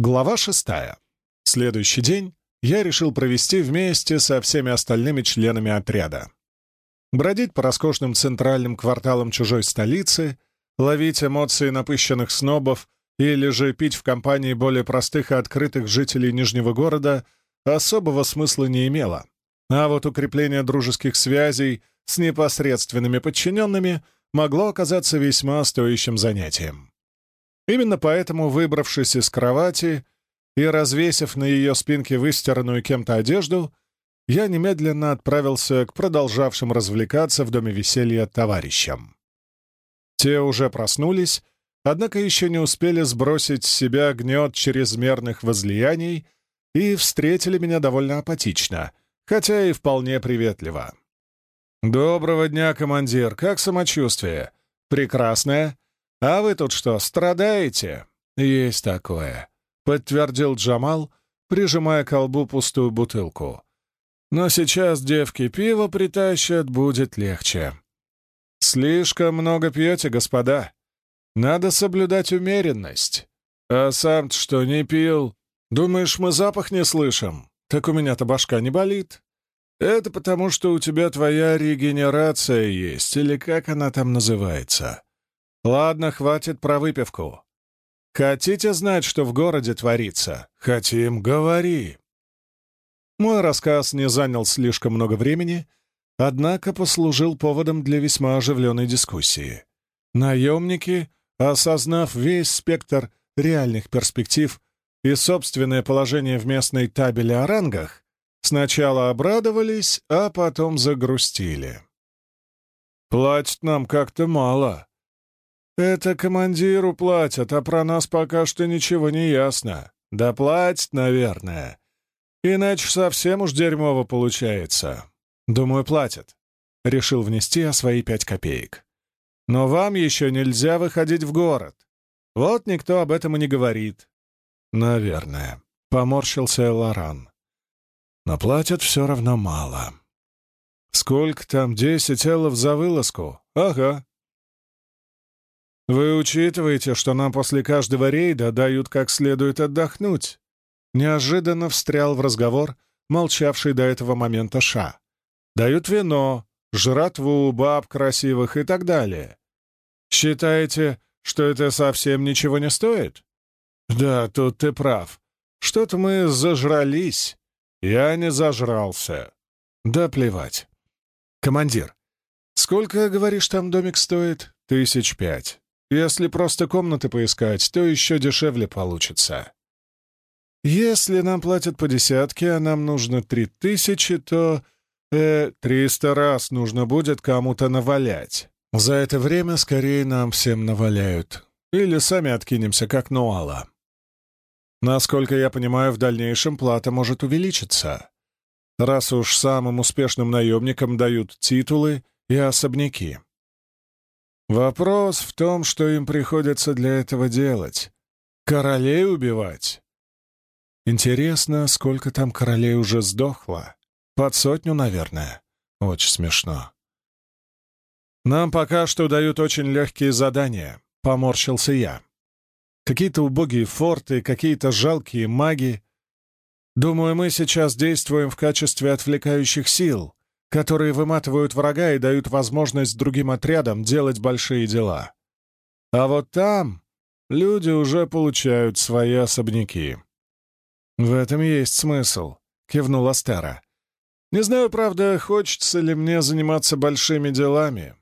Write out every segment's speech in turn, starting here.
Глава шестая. Следующий день я решил провести вместе со всеми остальными членами отряда. Бродить по роскошным центральным кварталам чужой столицы, ловить эмоции напыщенных снобов или же пить в компании более простых и открытых жителей Нижнего города особого смысла не имело. А вот укрепление дружеских связей с непосредственными подчиненными могло оказаться весьма стоящим занятием. Именно поэтому, выбравшись из кровати и развесив на ее спинке выстиранную кем-то одежду, я немедленно отправился к продолжавшим развлекаться в доме веселья товарищам. Те уже проснулись, однако еще не успели сбросить с себя гнет чрезмерных возлияний и встретили меня довольно апатично, хотя и вполне приветливо. «Доброго дня, командир! Как самочувствие?» «Прекрасное. «А вы тут что, страдаете?» «Есть такое», — подтвердил Джамал, прижимая к колбу пустую бутылку. «Но сейчас девки пиво притащат, будет легче». «Слишком много пьете, господа. Надо соблюдать умеренность. А сам что, не пил? Думаешь, мы запах не слышим? Так у меня-то башка не болит. Это потому, что у тебя твоя регенерация есть, или как она там называется. Ладно, хватит про выпивку. Хотите знать, что в городе творится? Хотим, говори. Мой рассказ не занял слишком много времени, однако послужил поводом для весьма оживленной дискуссии. Наемники, осознав весь спектр реальных перспектив и собственное положение в местной табеле о рангах, сначала обрадовались, а потом загрустили. «Платят нам как-то мало», «Это командиру платят, а про нас пока что ничего не ясно. Да платят, наверное. Иначе совсем уж дерьмово получается. Думаю, платят». Решил внести о свои пять копеек. «Но вам еще нельзя выходить в город. Вот никто об этом и не говорит». «Наверное», — поморщился Лоран. «Но платят все равно мало». «Сколько там, десять эллов за вылазку?» «Ага, «Вы учитываете, что нам после каждого рейда дают как следует отдохнуть?» Неожиданно встрял в разговор молчавший до этого момента Ша. «Дают вино, жратву, баб красивых и так далее. Считаете, что это совсем ничего не стоит?» «Да, тут ты прав. Что-то мы зажрались. Я не зажрался. Да плевать. Командир, сколько, говоришь, там домик стоит? Тысяч пять. Если просто комнаты поискать, то еще дешевле получится. Если нам платят по десятке, а нам нужно три тысячи, то... Э, триста раз нужно будет кому-то навалять. За это время скорее нам всем наваляют. Или сами откинемся, как Нуала. Насколько я понимаю, в дальнейшем плата может увеличиться. Раз уж самым успешным наемникам дают титулы и особняки. Вопрос в том, что им приходится для этого делать. Королей убивать? Интересно, сколько там королей уже сдохло? Под сотню, наверное. Очень смешно. Нам пока что дают очень легкие задания, поморщился я. Какие-то убогие форты, какие-то жалкие маги. Думаю, мы сейчас действуем в качестве отвлекающих сил, которые выматывают врага и дают возможность другим отрядам делать большие дела. А вот там люди уже получают свои особняки. «В этом есть смысл», — кивнул Астера. «Не знаю, правда, хочется ли мне заниматься большими делами».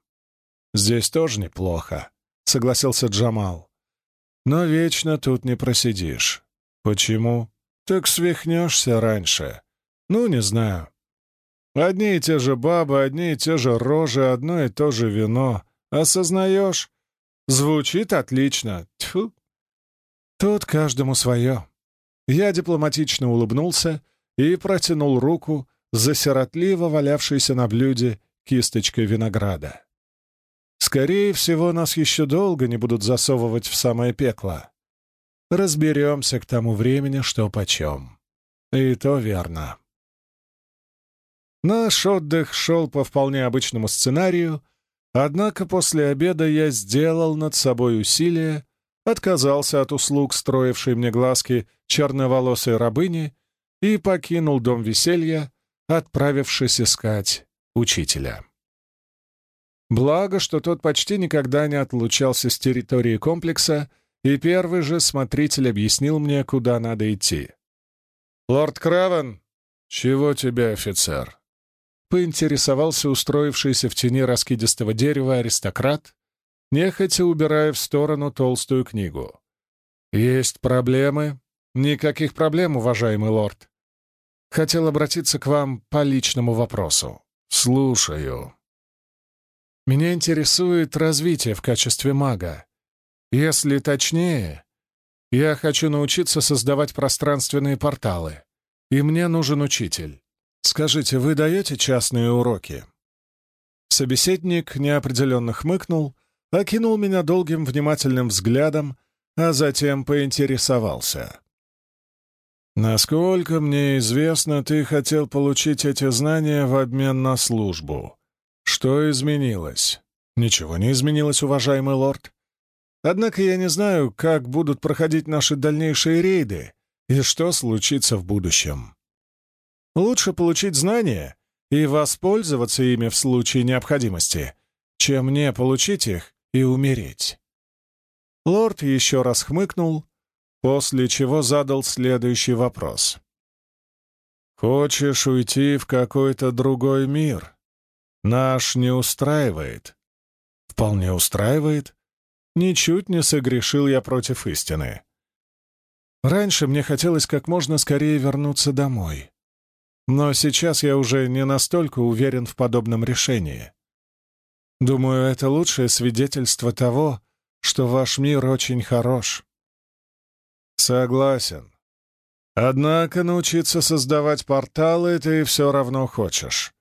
«Здесь тоже неплохо», — согласился Джамал. «Но вечно тут не просидишь. Почему? Так свихнешься раньше. Ну, не знаю. Одни и те же бабы, одни и те же рожи, одно и то же вино. Осознаешь? Звучит отлично. Тьфу. Тут каждому свое. Я дипломатично улыбнулся и протянул руку за сиротливо валявшейся на блюде кисточкой винограда. Скорее всего, нас еще долго не будут засовывать в самое пекло. Разберемся к тому времени, что почем. И то верно. Наш отдых шел по вполне обычному сценарию, однако после обеда я сделал над собой усилие, отказался от услуг, строившей мне глазки черноволосой рабыни, и покинул дом веселья, отправившись искать учителя. Благо, что тот почти никогда не отлучался с территории комплекса, и первый же смотритель объяснил мне, куда надо идти. «Лорд Кравен!» «Чего тебе, офицер?» Поинтересовался устроившийся в тени раскидистого дерева аристократ, нехотя убирая в сторону толстую книгу. «Есть проблемы?» «Никаких проблем, уважаемый лорд. Хотел обратиться к вам по личному вопросу». «Слушаю», меня интересует развитие в качестве мага. Если точнее, я хочу научиться создавать пространственные порталы, и мне нужен учитель. Скажите, вы даете частные уроки?» Собеседник неопределенно хмыкнул, окинул меня долгим внимательным взглядом, а затем поинтересовался. «Насколько мне известно, ты хотел получить эти знания в обмен на службу. Что изменилось? Ничего не изменилось, уважаемый лорд. Однако я не знаю, как будут проходить наши дальнейшие рейды и что случится в будущем. Лучше получить знания и воспользоваться ими в случае необходимости, чем не получить их и умереть. Лорд еще раз хмыкнул, после чего задал следующий вопрос. «Хочешь уйти в какой-то другой мир?» Наш не устраивает. Вполне устраивает. Ничуть не согрешил я против истины. Раньше мне хотелось как можно скорее вернуться домой. Но сейчас я уже не настолько уверен в подобном решении. Думаю, это лучшее свидетельство того, что ваш мир очень хорош. Согласен. Однако научиться создавать порталы ты все равно хочешь.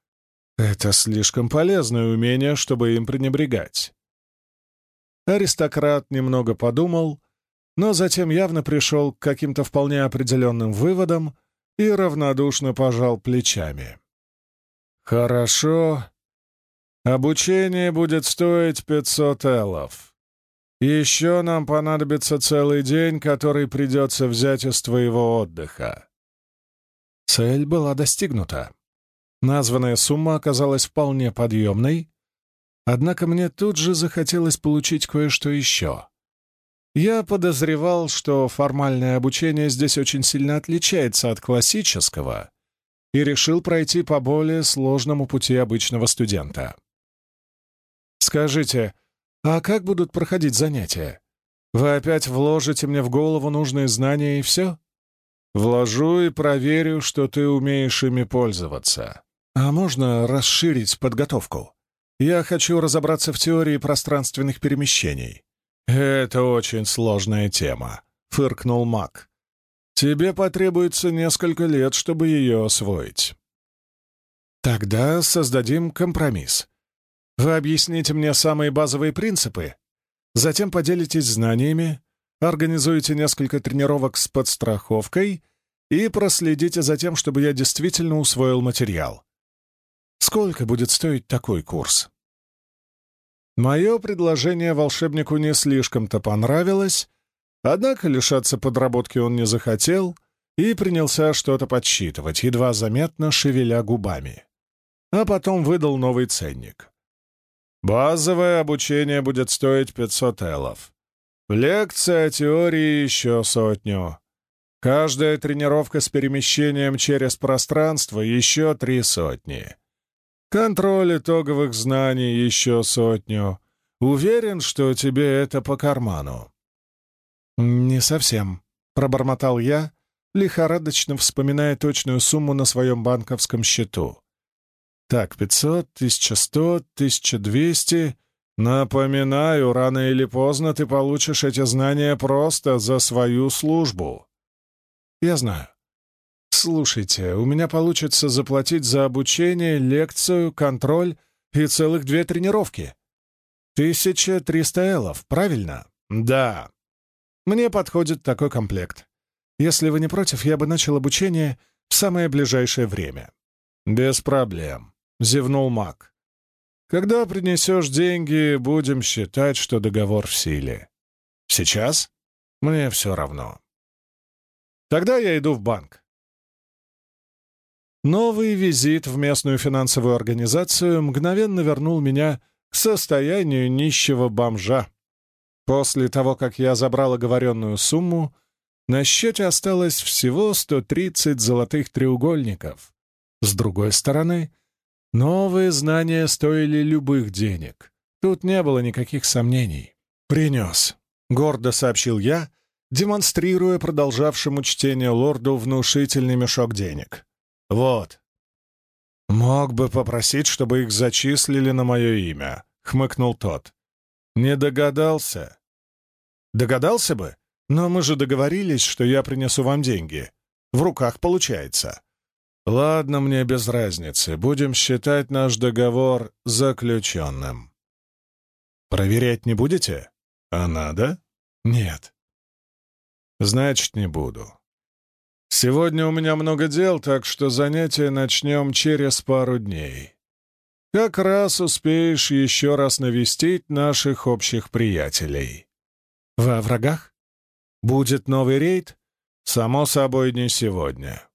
Это слишком полезное умение, чтобы им пренебрегать. Аристократ немного подумал, но затем явно пришел к каким-то вполне определенным выводам и равнодушно пожал плечами. «Хорошо. Обучение будет стоить пятьсот эллов. Еще нам понадобится целый день, который придется взять из твоего отдыха». Цель была достигнута. Названная сумма оказалась вполне подъемной, однако мне тут же захотелось получить кое-что еще. Я подозревал, что формальное обучение здесь очень сильно отличается от классического, и решил пройти по более сложному пути обычного студента. «Скажите, а как будут проходить занятия? Вы опять вложите мне в голову нужные знания и все?» «Вложу и проверю, что ты умеешь ими пользоваться. «А можно расширить подготовку? Я хочу разобраться в теории пространственных перемещений». «Это очень сложная тема», — фыркнул Мак. «Тебе потребуется несколько лет, чтобы ее освоить». «Тогда создадим компромисс. Вы объясните мне самые базовые принципы, затем поделитесь знаниями, организуете несколько тренировок с подстраховкой и проследите за тем, чтобы я действительно усвоил материал. Сколько будет стоить такой курс? Мое предложение волшебнику не слишком-то понравилось, однако лишаться подработки он не захотел и принялся что-то подсчитывать, едва заметно шевеля губами. А потом выдал новый ценник. Базовое обучение будет стоить 500 эллов. Лекция о теории еще сотню. Каждая тренировка с перемещением через пространство еще три сотни. Контроль итоговых знаний еще сотню. Уверен, что тебе это по карману». «Не совсем», — пробормотал я, лихорадочно вспоминая точную сумму на своем банковском счету. «Так, пятьсот, тысяча сто, тысяча двести...» «Напоминаю, рано или поздно ты получишь эти знания просто за свою службу». «Я знаю. «Слушайте, у меня получится заплатить за обучение, лекцию, контроль и целых две тренировки. Тысяча триста эллов, правильно?» «Да». «Мне подходит такой комплект. Если вы не против, я бы начал обучение в самое ближайшее время». «Без проблем», — зевнул Мак. «Когда принесешь деньги, будем считать, что договор в силе». «Сейчас?» Мне все равно. Тогда я иду в банк. Новый визит в местную финансовую организацию мгновенно вернул меня к состоянию нищего бомжа. После того, как я забрал оговоренную сумму, на счете осталось всего 130 золотых треугольников. С другой стороны, новые знания стоили любых денег. Тут не было никаких сомнений. «Принес», — гордо сообщил я, демонстрируя продолжавшему чтение лорду внушительный мешок денег. «Вот». «Мог бы попросить, чтобы их зачислили на мое имя», — хмыкнул тот. «Не догадался». «Догадался бы, но мы же договорились, что я принесу вам деньги. В руках получается». «Ладно, мне без разницы. Будем считать наш договор заключенным». «Проверять не будете?» «А надо?» «Нет». «Значит, не буду. Сегодня у меня много дел, так что занятие начнем через пару дней. Как раз успеешь еще раз навестить наших общих приятелей. Во врагах? Будет новый рейд? Само собой, не сегодня.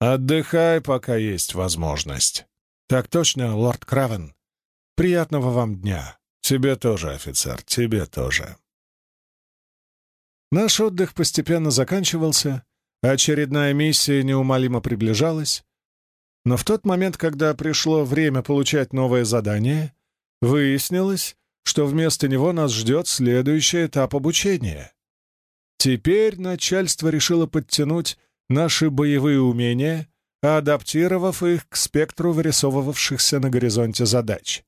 Отдыхай, пока есть возможность. Так точно, лорд Кравен. Приятного вам дня. Тебе тоже, офицер, тебе тоже. Наш отдых постепенно заканчивался, Очередная миссия неумолимо приближалась, но в тот момент, когда пришло время получать новое задание, выяснилось, что вместо него нас ждет следующий этап обучения. Теперь начальство решило подтянуть наши боевые умения, адаптировав их к спектру вырисовывавшихся на горизонте задач.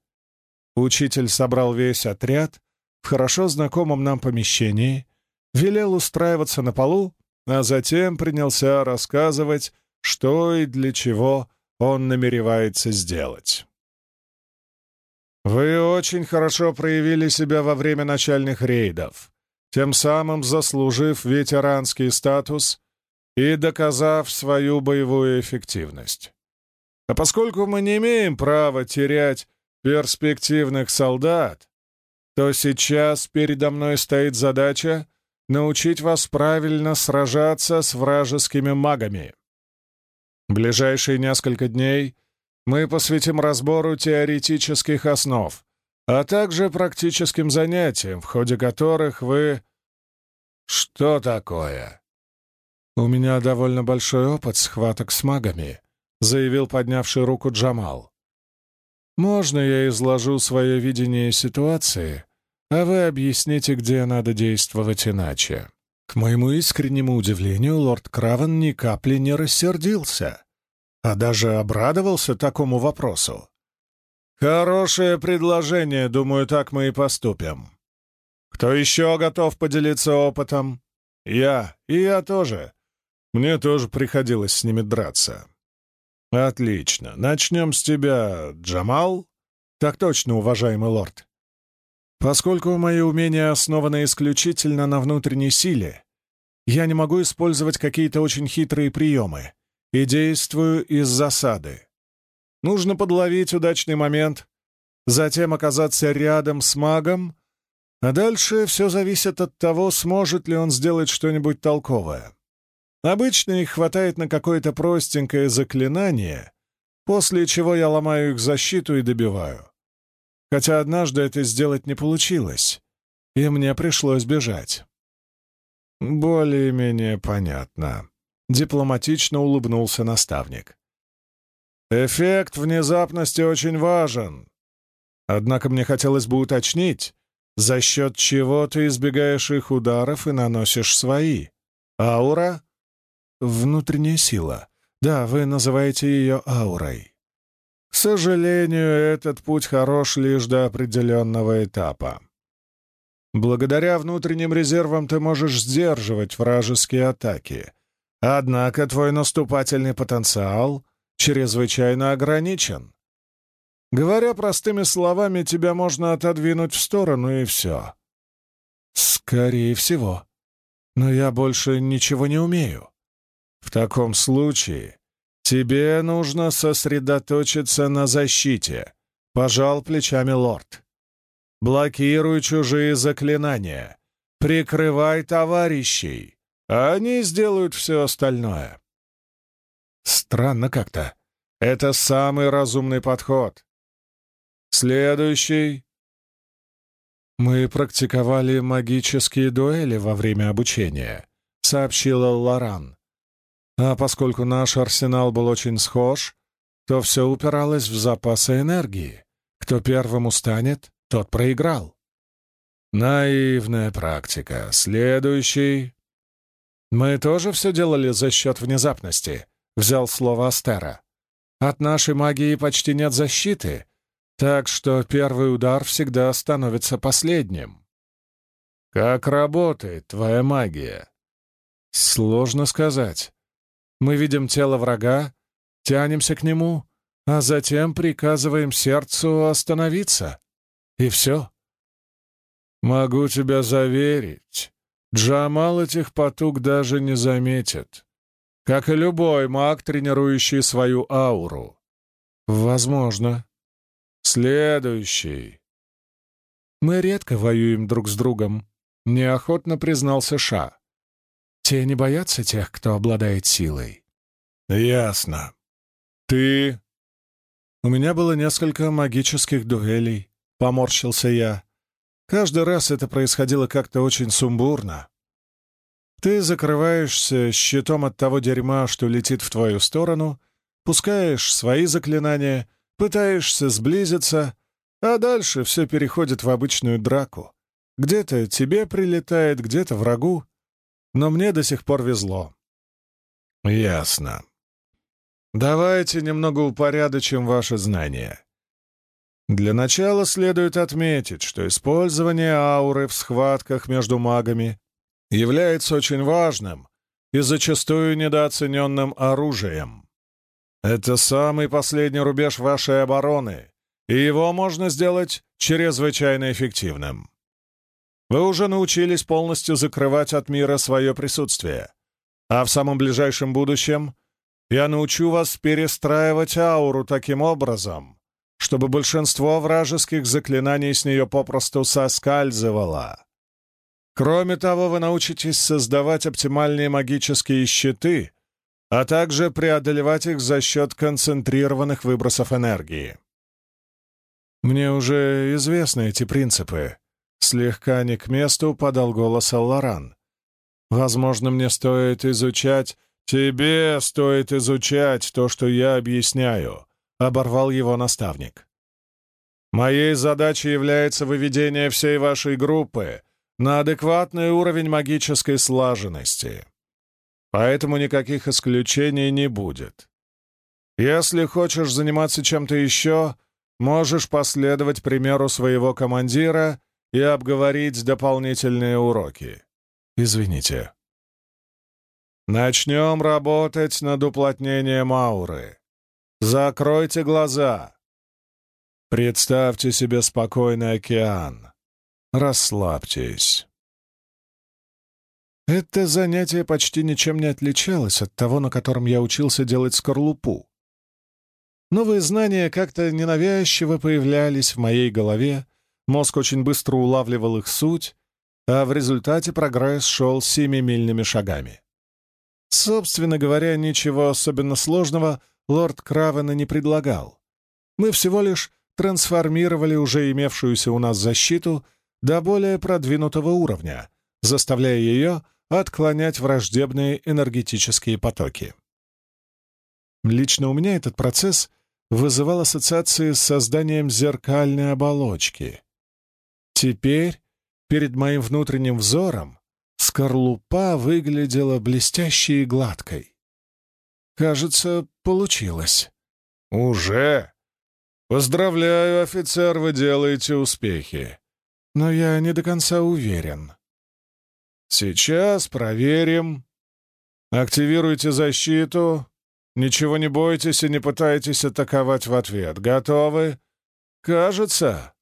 Учитель собрал весь отряд в хорошо знакомом нам помещении, велел устраиваться на полу а затем принялся рассказывать, что и для чего он намеревается сделать. «Вы очень хорошо проявили себя во время начальных рейдов, тем самым заслужив ветеранский статус и доказав свою боевую эффективность. А поскольку мы не имеем права терять перспективных солдат, то сейчас передо мной стоит задача научить вас правильно сражаться с вражескими магами. Ближайшие несколько дней мы посвятим разбору теоретических основ, а также практическим занятиям, в ходе которых вы... Что такое? У меня довольно большой опыт схваток с магами, заявил поднявший руку Джамал. Можно я изложу свое видение ситуации, а вы объясните, где надо действовать иначе». К моему искреннему удивлению, лорд Кравен ни капли не рассердился, а даже обрадовался такому вопросу. «Хорошее предложение, думаю, так мы и поступим. Кто еще готов поделиться опытом? Я, и я тоже. Мне тоже приходилось с ними драться». «Отлично. Начнем с тебя, Джамал?» «Так точно, уважаемый лорд. Поскольку мои умения основаны исключительно на внутренней силе, я не могу использовать какие-то очень хитрые приемы и действую из засады. Нужно подловить удачный момент, затем оказаться рядом с магом, а дальше все зависит от того, сможет ли он сделать что-нибудь толковое. Обычно их хватает на какое-то простенькое заклинание, после чего я ломаю их защиту и добиваю хотя однажды это сделать не получилось, и мне пришлось бежать. «Более-менее понятно», — дипломатично улыбнулся наставник. «Эффект внезапности очень важен. Однако мне хотелось бы уточнить, за счет чего ты избегаешь их ударов и наносишь свои. Аура?» «Внутренняя сила. Да, вы называете ее аурой». К сожалению, этот путь хорош лишь до определенного этапа. Благодаря внутренним резервам ты можешь сдерживать вражеские атаки. Однако твой наступательный потенциал чрезвычайно ограничен. Говоря простыми словами, тебя можно отодвинуть в сторону, и все. Скорее всего. Но я больше ничего не умею. В таком случае «Тебе нужно сосредоточиться на защите», — пожал плечами лорд. «Блокируй чужие заклинания. Прикрывай товарищей, они сделают все остальное. Странно как-то. Это самый разумный подход. Следующий. Мы практиковали магические дуэли во время обучения, сообщила Лоран. А поскольку наш арсенал был очень схож, то все упиралось в запасы энергии. Кто первым устанет, тот проиграл. Наивная практика. Следующий. Мы тоже все делали за счет внезапности, взял слово Астера. От нашей магии почти нет защиты, так что первый удар всегда становится последним. Как работает твоя магия? Сложно сказать. Мы видим тело врага, тянемся к нему, а затем приказываем сердцу остановиться. И все. Могу тебя заверить, Джамал этих потуг даже не заметит. Как и любой маг, тренирующий свою ауру. Возможно. Следующий. Мы редко воюем друг с другом, неохотно признался Ша. Те не боятся тех, кто обладает силой. Ясно. Ты... У меня было несколько магических дуэлей, поморщился я. Каждый раз это происходило как-то очень сумбурно. Ты закрываешься щитом от того дерьма, что летит в твою сторону, пускаешь свои заклинания, пытаешься сблизиться, а дальше все переходит в обычную драку. Где-то тебе прилетает, где-то врагу, но мне до сих пор везло. Ясно. Давайте немного упорядочим ваши знания. Для начала следует отметить, что использование ауры в схватках между магами является очень важным и зачастую недооцененным оружием. Это самый последний рубеж вашей обороны, и его можно сделать чрезвычайно эффективным. Вы уже научились полностью закрывать от мира свое присутствие, а в самом ближайшем будущем я научу вас перестраивать ауру таким образом, чтобы большинство вражеских заклинаний с нее попросту соскальзывало. Кроме того, вы научитесь создавать оптимальные магические щиты, а также преодолевать их за счет концентрированных выбросов энергии. Мне уже известны эти принципы. Слегка не к месту подал голос Алларан. Возможно, мне стоит изучать... Тебе стоит изучать то, что я объясняю, — оборвал его наставник. «Моей задачей является выведение всей вашей группы на адекватный уровень магической слаженности. Поэтому никаких исключений не будет. Если хочешь заниматься чем-то еще, можешь последовать примеру своего командира и обговорить дополнительные уроки. Извините. Начнем работать над уплотнением ауры. Закройте глаза. Представьте себе спокойный океан. Расслабьтесь. Это занятие почти ничем не отличалось от того, на котором я учился делать скорлупу. Новые знания как-то ненавязчиво появлялись в моей голове, мозг очень быстро улавливал их суть, а в результате прогресс шел семимильными шагами. Собственно говоря, ничего особенно сложного — лорд Кравена не предлагал. Мы всего лишь трансформировали уже имевшуюся у нас защиту до более продвинутого уровня, заставляя ее отклонять враждебные энергетические потоки. Лично у меня этот процесс вызывал ассоциации с созданием зеркальной оболочки. Теперь перед моим внутренним взором скорлупа выглядела блестящей и гладкой. Кажется, получилось. Уже? Поздравляю, офицер, вы делаете успехи. Но я не до конца уверен. Сейчас проверим. Активируйте защиту. Ничего не бойтесь и не пытайтесь атаковать в ответ. Готовы? Кажется.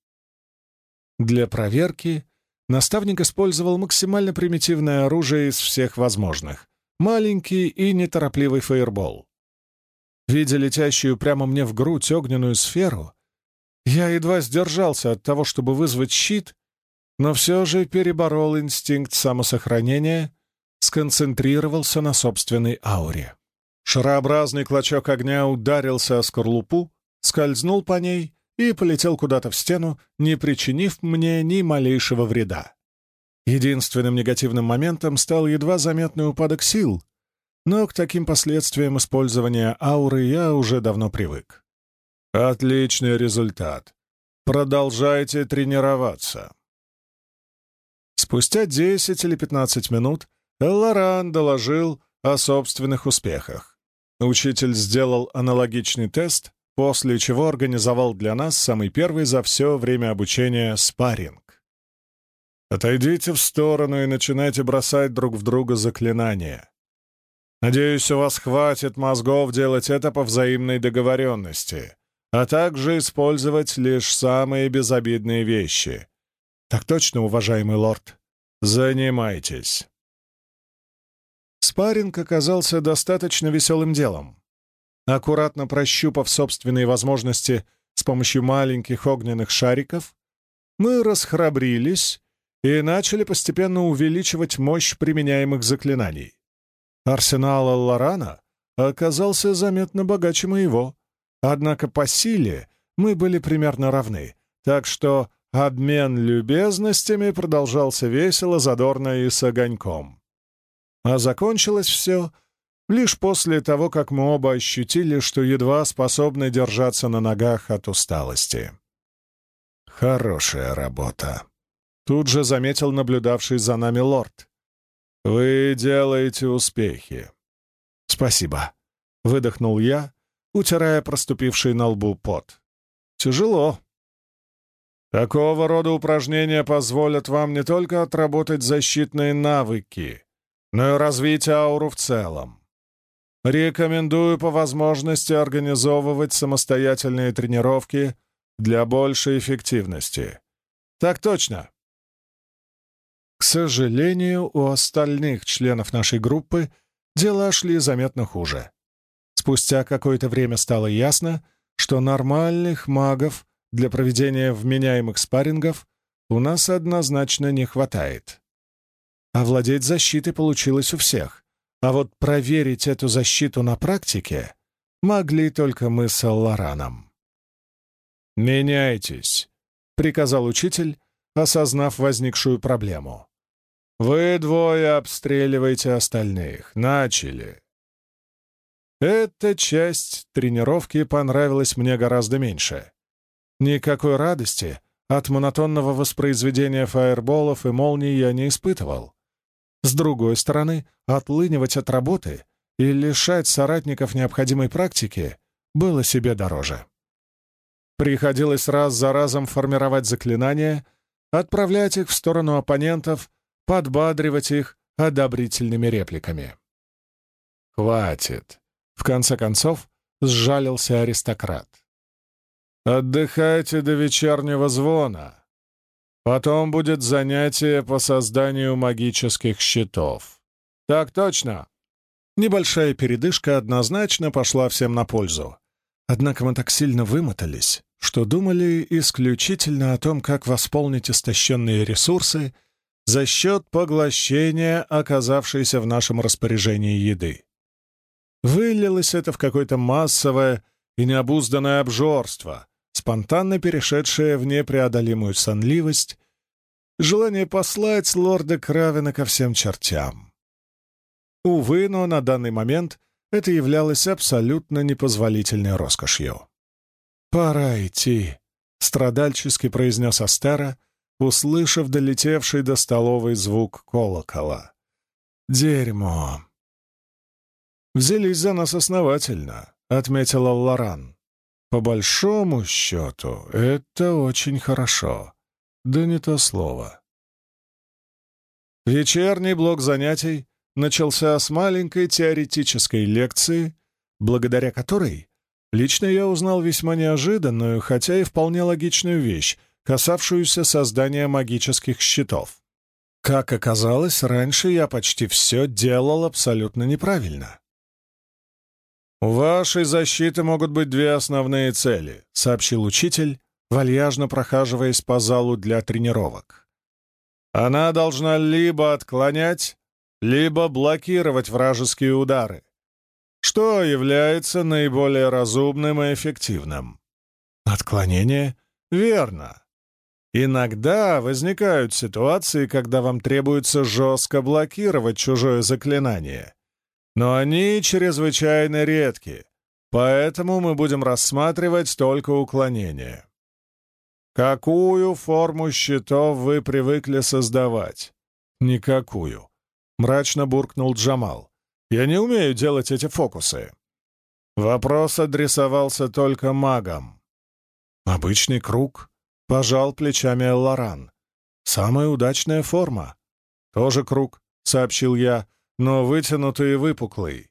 Для проверки наставник использовал максимально примитивное оружие из всех возможных маленький и неторопливый фаербол. Видя летящую прямо мне в грудь огненную сферу, я едва сдержался от того, чтобы вызвать щит, но все же переборол инстинкт самосохранения, сконцентрировался на собственной ауре. Шарообразный клочок огня ударился о скорлупу, скользнул по ней и полетел куда-то в стену, не причинив мне ни малейшего вреда. Единственным негативным моментом стал едва заметный упадок сил, но к таким последствиям использования ауры я уже давно привык. Отличный результат. Продолжайте тренироваться. Спустя 10 или 15 минут Элларан доложил о собственных успехах. Учитель сделал аналогичный тест, после чего организовал для нас самый первый за все время обучения спарринг. Отойдите в сторону и начинайте бросать друг в друга заклинания. Надеюсь, у вас хватит мозгов делать это по взаимной договоренности, а также использовать лишь самые безобидные вещи. Так точно, уважаемый лорд. Занимайтесь. Спарринг оказался достаточно веселым делом. Аккуратно прощупав собственные возможности с помощью маленьких огненных шариков, мы расхрабрились и начали постепенно увеличивать мощь применяемых заклинаний. Арсенал Лорана оказался заметно богаче моего, однако по силе мы были примерно равны, так что обмен любезностями продолжался весело, задорно и с огоньком. А закончилось все лишь после того, как мы оба ощутили, что едва способны держаться на ногах от усталости. «Хорошая работа», — тут же заметил наблюдавший за нами лорд. «Вы делаете успехи». «Спасибо», — выдохнул я, утирая проступивший на лбу пот. «Тяжело». Такого рода упражнения позволят вам не только отработать защитные навыки, но и развить ауру в целом. Рекомендую по возможности организовывать самостоятельные тренировки для большей эффективности. Так точно. К сожалению, у остальных членов нашей группы дела шли заметно хуже. Спустя какое-то время стало ясно, что нормальных магов для проведения вменяемых спаррингов у нас однозначно не хватает. Овладеть защитой получилось у всех, а вот проверить эту защиту на практике могли только мы с Аллараном. «Меняйтесь», — приказал учитель, осознав возникшую проблему. «Вы двое обстреливаете остальных. Начали». Эта часть тренировки понравилась мне гораздо меньше. Никакой радости от монотонного воспроизведения фаерболов и молний я не испытывал. С другой стороны, отлынивать от работы и лишать соратников необходимой практики было себе дороже. Приходилось раз за разом формировать заклинания, отправлять их в сторону оппонентов, подбадривать их одобрительными репликами. «Хватит!» — в конце концов сжалился аристократ. «Отдыхайте до вечернего звона. Потом будет занятие по созданию магических щитов. Так точно. Небольшая передышка однозначно пошла всем на пользу. Однако мы так сильно вымотались, что думали исключительно о том, как восполнить истощенные ресурсы за счет поглощения оказавшейся в нашем распоряжении еды. Вылилось это в какое-то массовое и необузданное обжорство, спонтанно перешедшее в непреодолимую сонливость, желание послать лорда Кравена ко всем чертям. Увы, но на данный момент это являлось абсолютно непозволительной роскошью. «Пора идти», — страдальчески произнес Астера, услышав долетевший до столовой звук колокола. «Дерьмо!» «Взялись за нас основательно», — отметила Лоран. По большому счету, это очень хорошо. Да не то слово. Вечерний блок занятий начался с маленькой теоретической лекции, благодаря которой лично я узнал весьма неожиданную, хотя и вполне логичную вещь, касавшуюся создания магических щитов. Как оказалось, раньше я почти все делал абсолютно неправильно. «У вашей защиты могут быть две основные цели», — сообщил учитель, вальяжно прохаживаясь по залу для тренировок. Она должна либо отклонять, либо блокировать вражеские удары, что является наиболее разумным и эффективным. Отклонение? Верно. Иногда возникают ситуации, когда вам требуется жестко блокировать чужое заклинание, но они чрезвычайно редки, поэтому мы будем рассматривать только уклонение. Какую форму щитов вы привыкли создавать? Никакую. Мрачно буркнул Джамал. Я не умею делать эти фокусы. Вопрос адресовался только магам. Обычный круг. Пожал плечами Лоран. Самая удачная форма. Тоже круг, сообщил я, но вытянутый и выпуклый.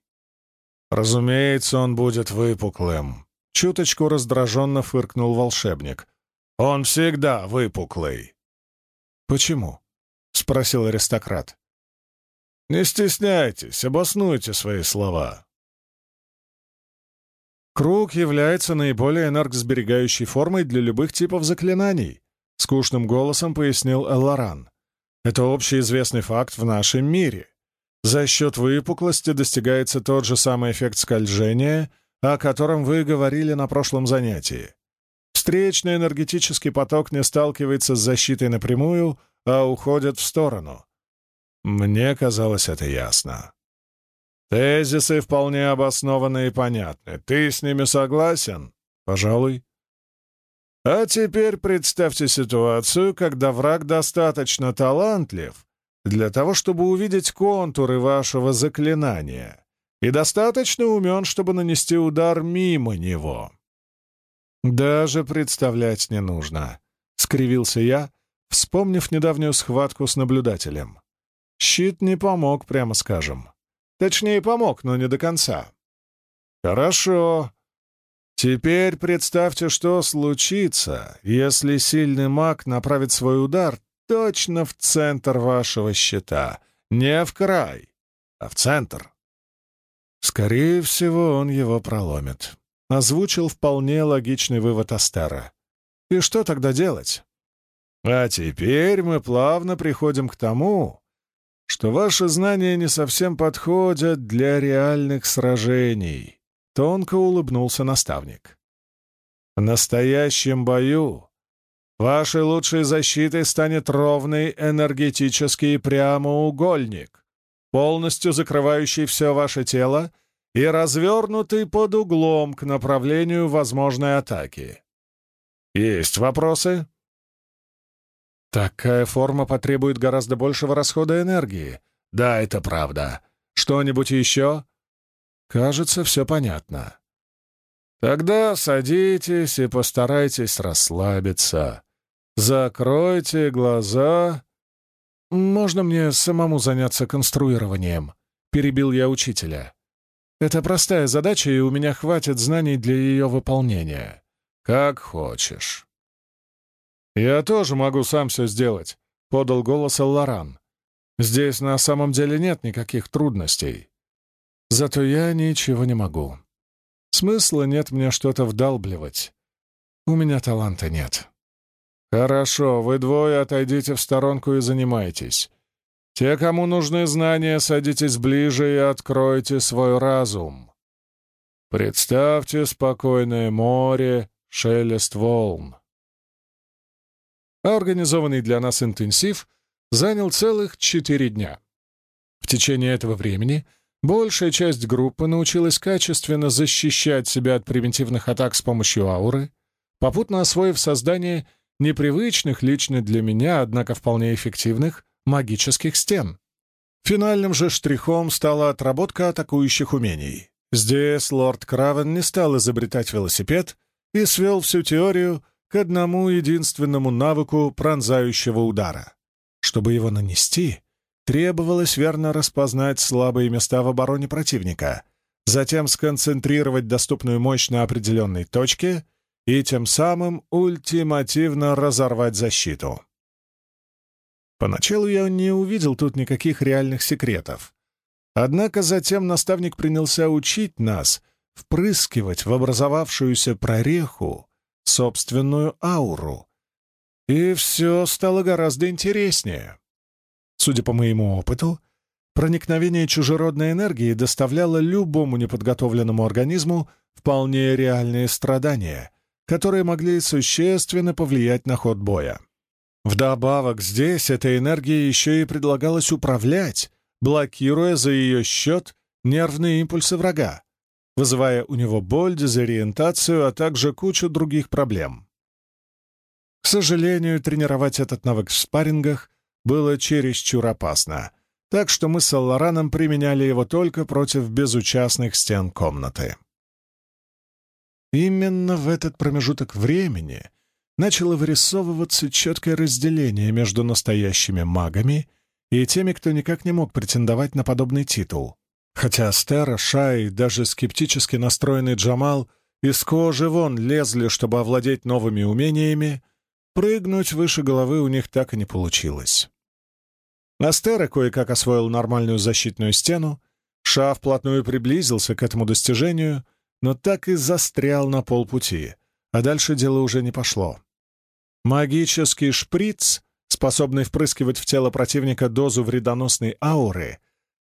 Разумеется, он будет выпуклым. Чуточку раздраженно фыркнул волшебник. Он всегда выпуклый. «Почему?» — спросил аристократ. «Не стесняйтесь, обоснуйте свои слова». Круг является наиболее энергосберегающей формой для любых типов заклинаний, скучным голосом пояснил Эллоран. Это общеизвестный факт в нашем мире. За счет выпуклости достигается тот же самый эффект скольжения, о котором вы говорили на прошлом занятии. Встречный энергетический поток не сталкивается с защитой напрямую, а уходит в сторону. Мне казалось это ясно. Тезисы вполне обоснованы и понятны. Ты с ними согласен? Пожалуй. А теперь представьте ситуацию, когда враг достаточно талантлив для того, чтобы увидеть контуры вашего заклинания, и достаточно умен, чтобы нанести удар мимо него. «Даже представлять не нужно», — скривился я, вспомнив недавнюю схватку с наблюдателем. Щит не помог, прямо скажем. Точнее, помог, но не до конца. «Хорошо. Теперь представьте, что случится, если сильный маг направит свой удар точно в центр вашего щита. Не в край, а в центр. Скорее всего, он его проломит озвучил вполне логичный вывод Астара. И что тогда делать? А теперь мы плавно приходим к тому, что ваши знания не совсем подходят для реальных сражений. Тонко улыбнулся наставник. В настоящем бою вашей лучшей защитой станет ровный энергетический прямоугольник, полностью закрывающий все ваше тело и развернутый под углом к направлению возможной атаки. Есть вопросы? Такая форма потребует гораздо большего расхода энергии. Да, это правда. Что-нибудь еще? Кажется, все понятно. Тогда садитесь и постарайтесь расслабиться. Закройте глаза. Можно мне самому заняться конструированием? Перебил я учителя. Это простая задача, и у меня хватит знаний для ее выполнения. Как хочешь. «Я тоже могу сам все сделать», — подал голос Лоран. «Здесь на самом деле нет никаких трудностей. Зато я ничего не могу. Смысла нет мне что-то вдалбливать. У меня таланта нет». «Хорошо, вы двое отойдите в сторонку и занимайтесь. Те, кому нужны знания, садитесь ближе и откройте свой разум. Представьте спокойное море, шелест волн. Организованный для нас интенсив занял целых четыре дня. В течение этого времени большая часть группы научилась качественно защищать себя от примитивных атак с помощью ауры, попутно освоив создание непривычных лично для меня, однако вполне эффективных, магических стен. Финальным же штрихом стала отработка атакующих умений. Здесь лорд Кравен не стал изобретать велосипед и свел всю теорию к одному единственному навыку пронзающего удара. Чтобы его нанести, требовалось верно распознать слабые места в обороне противника, затем сконцентрировать доступную мощь на определенной точке и тем самым ультимативно разорвать защиту. Поначалу я не увидел тут никаких реальных секретов. Однако затем наставник принялся учить нас впрыскивать в образовавшуюся прореху собственную ауру. И все стало гораздо интереснее. Судя по моему опыту, проникновение чужеродной энергии доставляло любому неподготовленному организму вполне реальные страдания, которые могли существенно повлиять на ход боя. Вдобавок здесь этой энергией еще и предлагалось управлять, блокируя за ее счет нервные импульсы врага, вызывая у него боль, дезориентацию, а также кучу других проблем. К сожалению, тренировать этот навык в спаррингах было чересчур опасно, так что мы с Аллараном применяли его только против безучастных стен комнаты. Именно в этот промежуток времени начало вырисовываться четкое разделение между настоящими магами и теми, кто никак не мог претендовать на подобный титул. Хотя Стера, Шай, даже скептически настроенный Джамал из кожи вон лезли, чтобы овладеть новыми умениями, прыгнуть выше головы у них так и не получилось. Астера кое-как освоил нормальную защитную стену, Ша вплотную приблизился к этому достижению, но так и застрял на полпути, а дальше дело уже не пошло. Магический шприц, способный впрыскивать в тело противника дозу вредоносной ауры,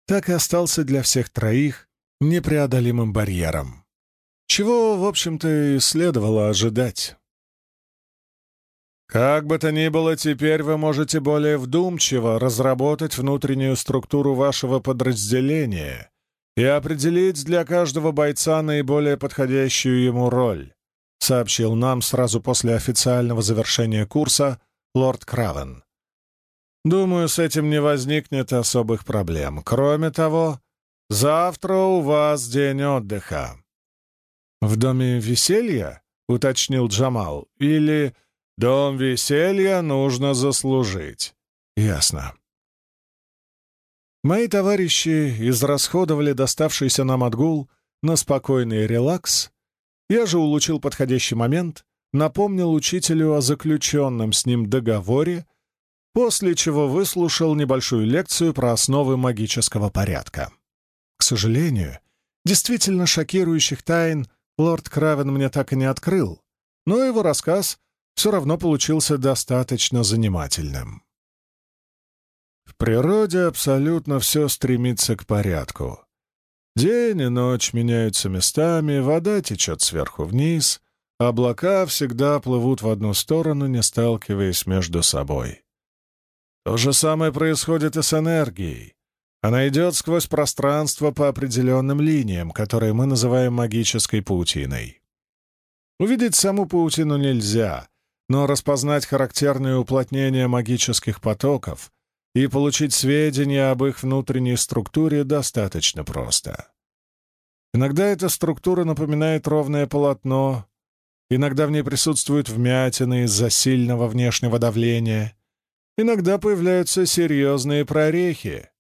так и остался для всех троих непреодолимым барьером. Чего, в общем-то, и следовало ожидать. Как бы то ни было, теперь вы можете более вдумчиво разработать внутреннюю структуру вашего подразделения и определить для каждого бойца наиболее подходящую ему роль, сообщил нам сразу после официального завершения курса лорд Кравен. Думаю, с этим не возникнет особых проблем. Кроме того, завтра у вас день отдыха. В доме веселья, уточнил Джамал, или дом веселья нужно заслужить. Ясно. Мои товарищи израсходовали доставшийся нам отгул на спокойный релакс. Я же улучил подходящий момент, напомнил учителю о заключенном с ним договоре, после чего выслушал небольшую лекцию про основы магического порядка. К сожалению, действительно шокирующих тайн лорд Кравен мне так и не открыл, но его рассказ все равно получился достаточно занимательным. В природе абсолютно все стремится к порядку. День и ночь меняются местами, вода течет сверху вниз, облака всегда плывут в одну сторону, не сталкиваясь между собой. То же самое происходит и с энергией. Она идет сквозь пространство по определенным линиям, которые мы называем магической паутиной. Увидеть саму паутину нельзя, но распознать характерные уплотнения магических потоков и получить сведения об их внутренней структуре достаточно просто. Иногда эта структура напоминает ровное полотно, иногда в ней присутствуют вмятины из-за сильного внешнего давления, иногда появляются серьезные прорехи.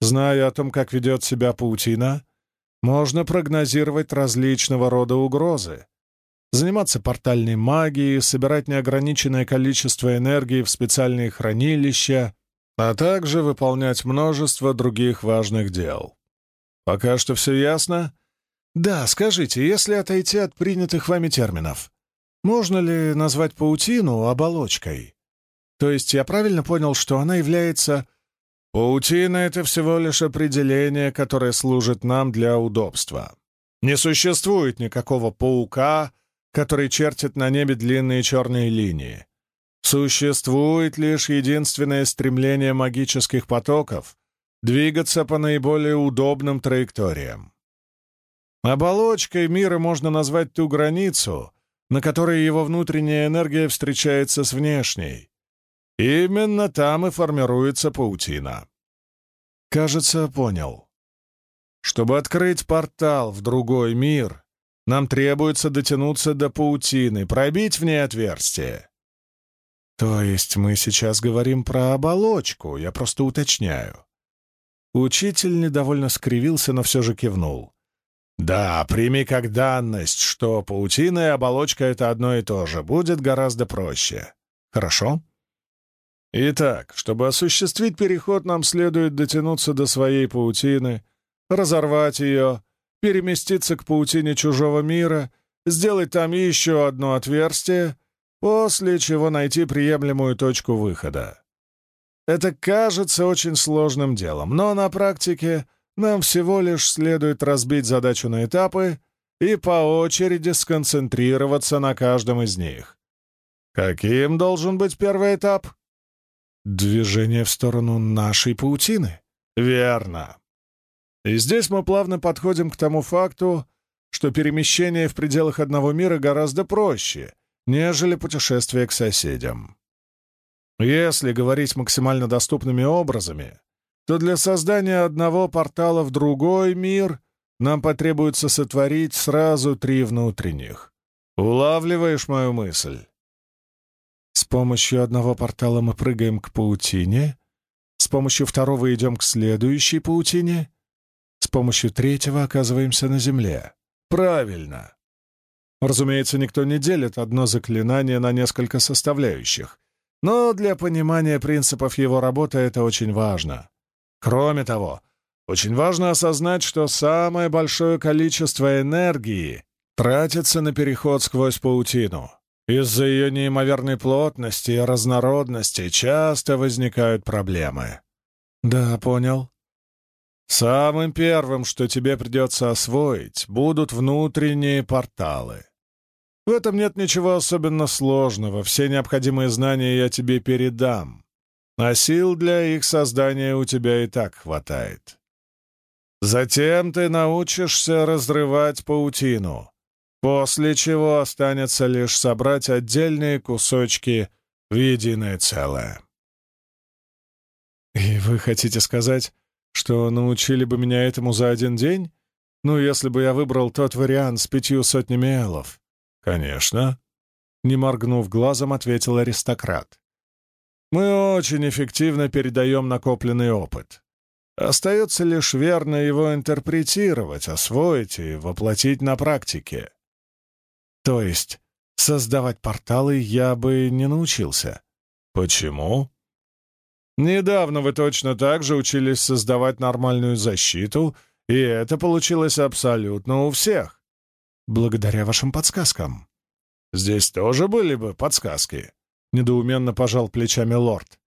Зная о том, как ведет себя паутина, можно прогнозировать различного рода угрозы, заниматься портальной магией, собирать неограниченное количество энергии в специальные хранилища, а также выполнять множество других важных дел. Пока что все ясно? Да, скажите, если отойти от принятых вами терминов, можно ли назвать паутину оболочкой? То есть я правильно понял, что она является... Паутина — это всего лишь определение, которое служит нам для удобства. Не существует никакого паука, который чертит на небе длинные черные линии. Существует лишь единственное стремление магических потоков — двигаться по наиболее удобным траекториям. Оболочкой мира можно назвать ту границу, на которой его внутренняя энергия встречается с внешней. Именно там и формируется паутина. Кажется, понял. Чтобы открыть портал в другой мир, нам требуется дотянуться до паутины, пробить в ней отверстие. То есть мы сейчас говорим про оболочку, я просто уточняю. Учитель недовольно скривился, но все же кивнул. «Да, прими как данность, что паутина и оболочка — это одно и то же. Будет гораздо проще. Хорошо?» Итак, чтобы осуществить переход, нам следует дотянуться до своей паутины, разорвать ее, переместиться к паутине чужого мира, сделать там еще одно отверстие — после чего найти приемлемую точку выхода. это кажется очень сложным делом, но на практике нам всего лишь следует разбить задачу на этапы и по очереди сконцентрироваться на каждом из них. Каким должен быть первый этап? Движение в сторону нашей паутины. Верно. И здесь мы плавно подходим к тому факту, что перемещение в пределах одного мира гораздо проще, нежели путешествие к соседям. Если говорить максимально доступными образами, то для создания одного портала в другой мир нам потребуется сотворить сразу три внутренних. Улавливаешь мою мысль? С помощью одного портала мы прыгаем к паутине, с помощью второго идем к следующей паутине, с помощью третьего оказываемся на Земле. Правильно. Разумеется, никто не делит одно заклинание на несколько составляющих, но для понимания принципов его работы это очень важно. Кроме того, очень важно осознать, что самое большое количество энергии тратится на переход сквозь паутину. Из-за ее неимоверной плотности и разнородности часто возникают проблемы. Да, понял. Самым первым, что тебе придется освоить, будут внутренние порталы. В этом нет ничего особенно сложного, все необходимые знания я тебе передам, а сил для их создания у тебя и так хватает. Затем ты научишься разрывать паутину, после чего останется лишь собрать отдельные кусочки в единое целое. И вы хотите сказать, что научили бы меня этому за один день? Ну, если бы я выбрал тот вариант с пятью сотнями элов. «Конечно», — не моргнув глазом, ответил аристократ. «Мы очень эффективно передаем накопленный опыт. Остается лишь верно его интерпретировать, освоить и воплотить на практике. То есть создавать порталы я бы не научился. Почему? Недавно вы точно так же учились создавать нормальную защиту, и это получилось абсолютно у всех благодаря вашим подсказкам». «Здесь тоже были бы подсказки», — недоуменно пожал плечами лорд.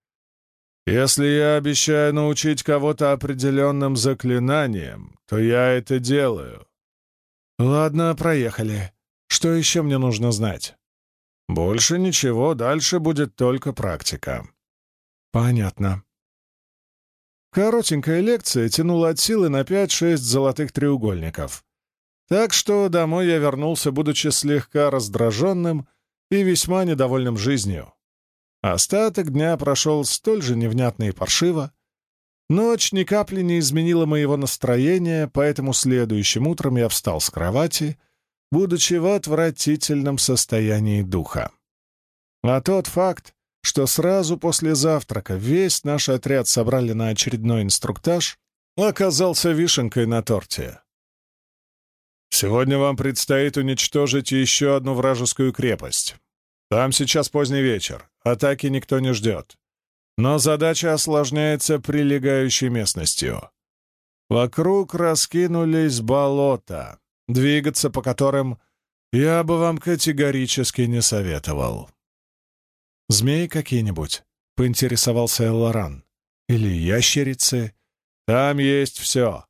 «Если я обещаю научить кого-то определенным заклинаниям, то я это делаю». «Ладно, проехали. Что еще мне нужно знать?» «Больше ничего, дальше будет только практика». «Понятно». Коротенькая лекция тянула от силы на пять-шесть золотых треугольников. Так что домой я вернулся, будучи слегка раздраженным и весьма недовольным жизнью. Остаток дня прошел столь же невнятно и паршиво. Ночь ни капли не изменила моего настроения, поэтому следующим утром я встал с кровати, будучи в отвратительном состоянии духа. А тот факт, что сразу после завтрака весь наш отряд собрали на очередной инструктаж, оказался вишенкой на торте. Сегодня вам предстоит уничтожить еще одну вражескую крепость. Там сейчас поздний вечер, атаки никто не ждет. Но задача осложняется прилегающей местностью. Вокруг раскинулись болота, двигаться по которым я бы вам категорически не советовал. «Змеи какие-нибудь?» — поинтересовался Эллоран. «Или ящерицы?» «Там есть все.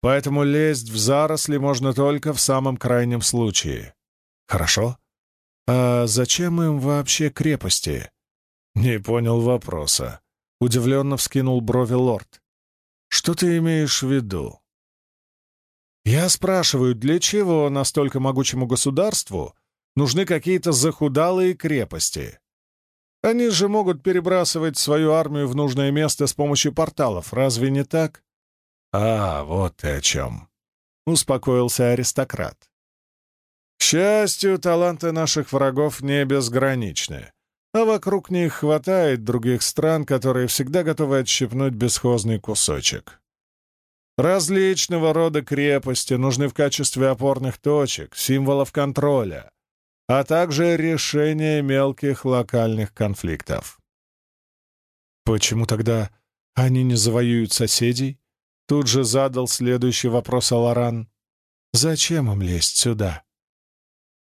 Поэтому лезть в заросли можно только в самом крайнем случае. Хорошо. А зачем им вообще крепости? Не понял вопроса. Удивленно вскинул брови лорд. Что ты имеешь в виду? Я спрашиваю, для чего настолько могучему государству нужны какие-то захудалые крепости? Они же могут перебрасывать свою армию в нужное место с помощью порталов, разве не так? «А, вот ты о чем!» — успокоился аристократ. «К счастью, таланты наших врагов не безграничны, а вокруг них хватает других стран, которые всегда готовы отщипнуть бесхозный кусочек. Различного рода крепости нужны в качестве опорных точек, символов контроля, а также решения мелких локальных конфликтов. Почему тогда они не завоюют соседей Тут же задал следующий вопрос Аларан. «Зачем им лезть сюда?»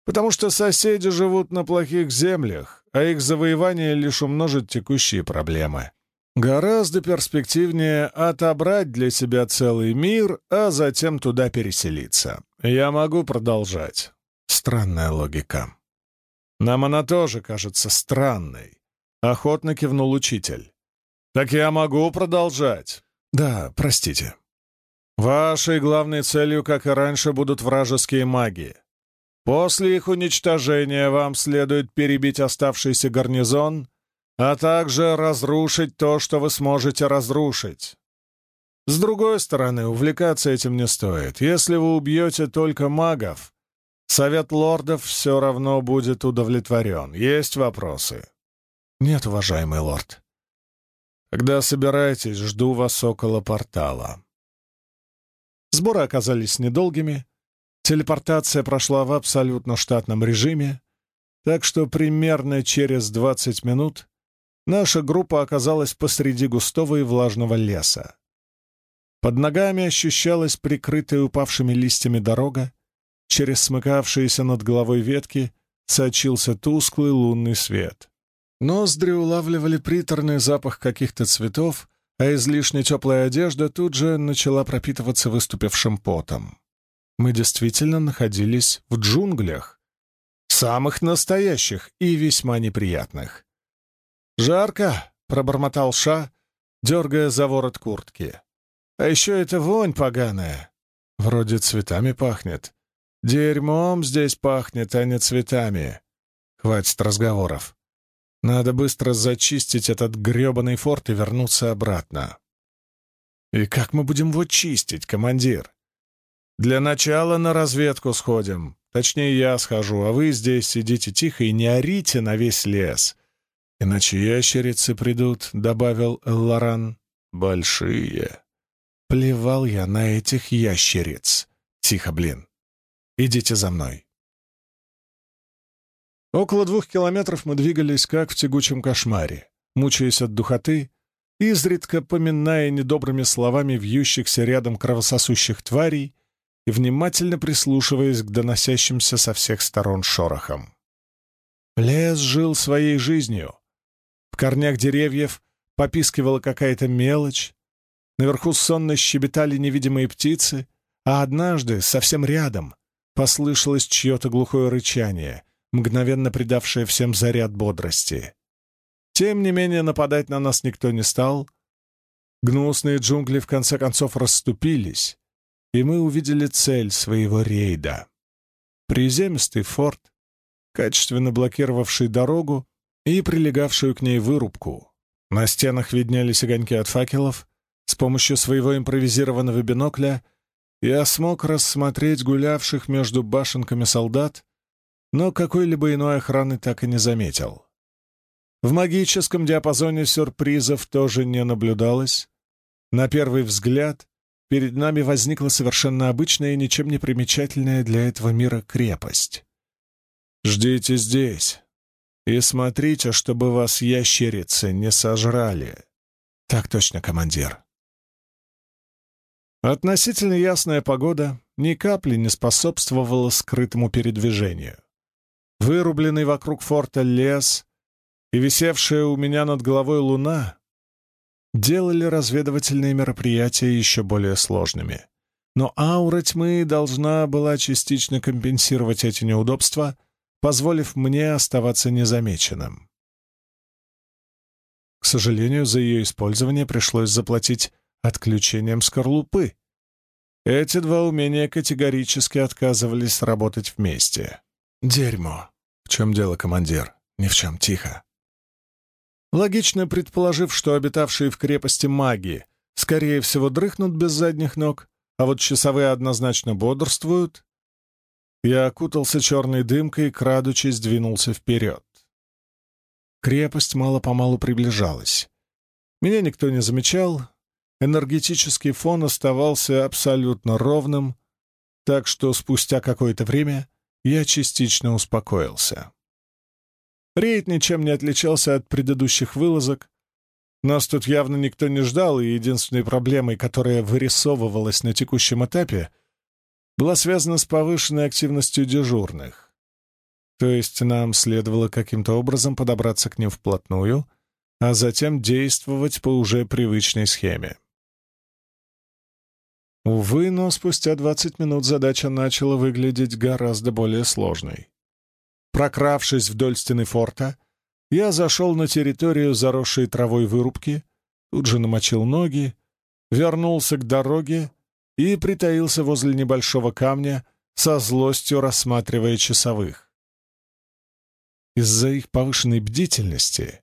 «Потому что соседи живут на плохих землях, а их завоевание лишь умножит текущие проблемы. Гораздо перспективнее отобрать для себя целый мир, а затем туда переселиться. Я могу продолжать. Странная логика. Нам она тоже кажется странной. Охотно кивнул учитель. Так я могу продолжать. Да, простите. Вашей главной целью, как и раньше, будут вражеские маги. После их уничтожения вам следует перебить оставшийся гарнизон, а также разрушить то, что вы сможете разрушить. С другой стороны, увлекаться этим не стоит. Если вы убьете только магов, Совет лордов все равно будет удовлетворен. Есть вопросы? Нет, уважаемый лорд. Когда собираетесь, жду вас около портала. Сборы оказались недолгими. Телепортация прошла в абсолютно штатном режиме, так что примерно через 20 минут наша группа оказалась посреди густого и влажного леса. Под ногами ощущалась прикрытая упавшими листьями дорога, через смыкавшиеся над головой ветки сочился тусклый лунный свет. Ноздри улавливали приторный запах каких-то цветов, а излишне теплая одежда тут же начала пропитываться выступившим потом. Мы действительно находились в джунглях, самых настоящих и весьма неприятных. «Жарко!» — пробормотал Ша, дергая за ворот куртки. «А еще эта вонь поганая. Вроде цветами пахнет. Дерьмом здесь пахнет, а не цветами. Хватит разговоров. Надо быстро зачистить этот грёбаный форт и вернуться обратно. И как мы будем его чистить, командир? Для начала на разведку сходим. Точнее, я схожу, а вы здесь сидите тихо и не орите на весь лес. Иначе ящерицы придут, — добавил Лоран. Большие. Плевал я на этих ящериц. Тихо, блин. Идите за мной. Около двух километров мы двигались, как в тягучем кошмаре, мучаясь от духоты, изредка поминая недобрыми словами вьющихся рядом кровососущих тварей и внимательно прислушиваясь к доносящимся со всех сторон шорохам. Лес жил своей жизнью. В корнях деревьев попискивала какая-то мелочь, наверху сонно щебетали невидимые птицы, а однажды, совсем рядом, послышалось чье-то глухое рычание — мгновенно придавшее всем заряд бодрости. Тем не менее, нападать на нас никто не стал. Гнусные джунгли в конце концов расступились, и мы увидели цель своего рейда. Приземистый форт, качественно блокировавший дорогу и прилегавшую к ней вырубку. На стенах виднелись огоньки от факелов. С помощью своего импровизированного бинокля я смог рассмотреть гулявших между башенками солдат но какой-либо иной охраны так и не заметил. В магическом диапазоне сюрпризов тоже не наблюдалось. На первый взгляд перед нами возникла совершенно обычная и ничем не примечательная для этого мира крепость. «Ждите здесь и смотрите, чтобы вас ящерицы не сожрали». «Так точно, командир». Относительно ясная погода ни капли не способствовала скрытому передвижению. Вырубленный вокруг форта лес и висевшая у меня над головой луна делали разведывательные мероприятия еще более сложными. Но аура тьмы должна была частично компенсировать эти неудобства, позволив мне оставаться незамеченным. К сожалению, за ее использование пришлось заплатить отключением скорлупы. Эти два умения категорически отказывались работать вместе. Дерьмо. В чем дело, командир? Ни в чем, тихо. Логично предположив, что обитавшие в крепости маги, скорее всего, дрыхнут без задних ног, а вот часовые однозначно бодрствуют, я окутался черной дымкой, крадучись, двинулся вперед. Крепость мало-помалу приближалась. Меня никто не замечал, энергетический фон оставался абсолютно ровным, так что спустя какое-то время я частично успокоился. Рейд ничем не отличался от предыдущих вылазок. Нас тут явно никто не ждал, и единственной проблемой, которая вырисовывалась на текущем этапе, была связана с повышенной активностью дежурных. То есть нам следовало каким-то образом подобраться к ним вплотную, а затем действовать по уже привычной схеме. Увы, но спустя 20 минут задача начала выглядеть гораздо более сложной. Прокравшись вдоль стены форта, я зашел на территорию заросшей травой вырубки, тут же намочил ноги, вернулся к дороге и притаился возле небольшого камня, со злостью рассматривая часовых. Из-за их повышенной бдительности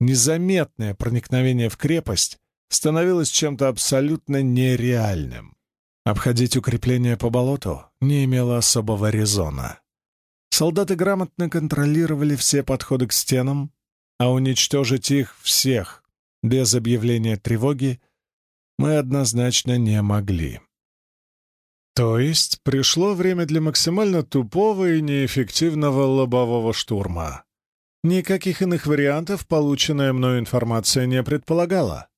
незаметное проникновение в крепость становилось чем-то абсолютно нереальным. Обходить укрепления по болоту не имело особого резона. Солдаты грамотно контролировали все подходы к стенам, а уничтожить их всех без объявления тревоги мы однозначно не могли. То есть пришло время для максимально тупого и неэффективного лобового штурма. Никаких иных вариантов полученная мною информация не предполагала.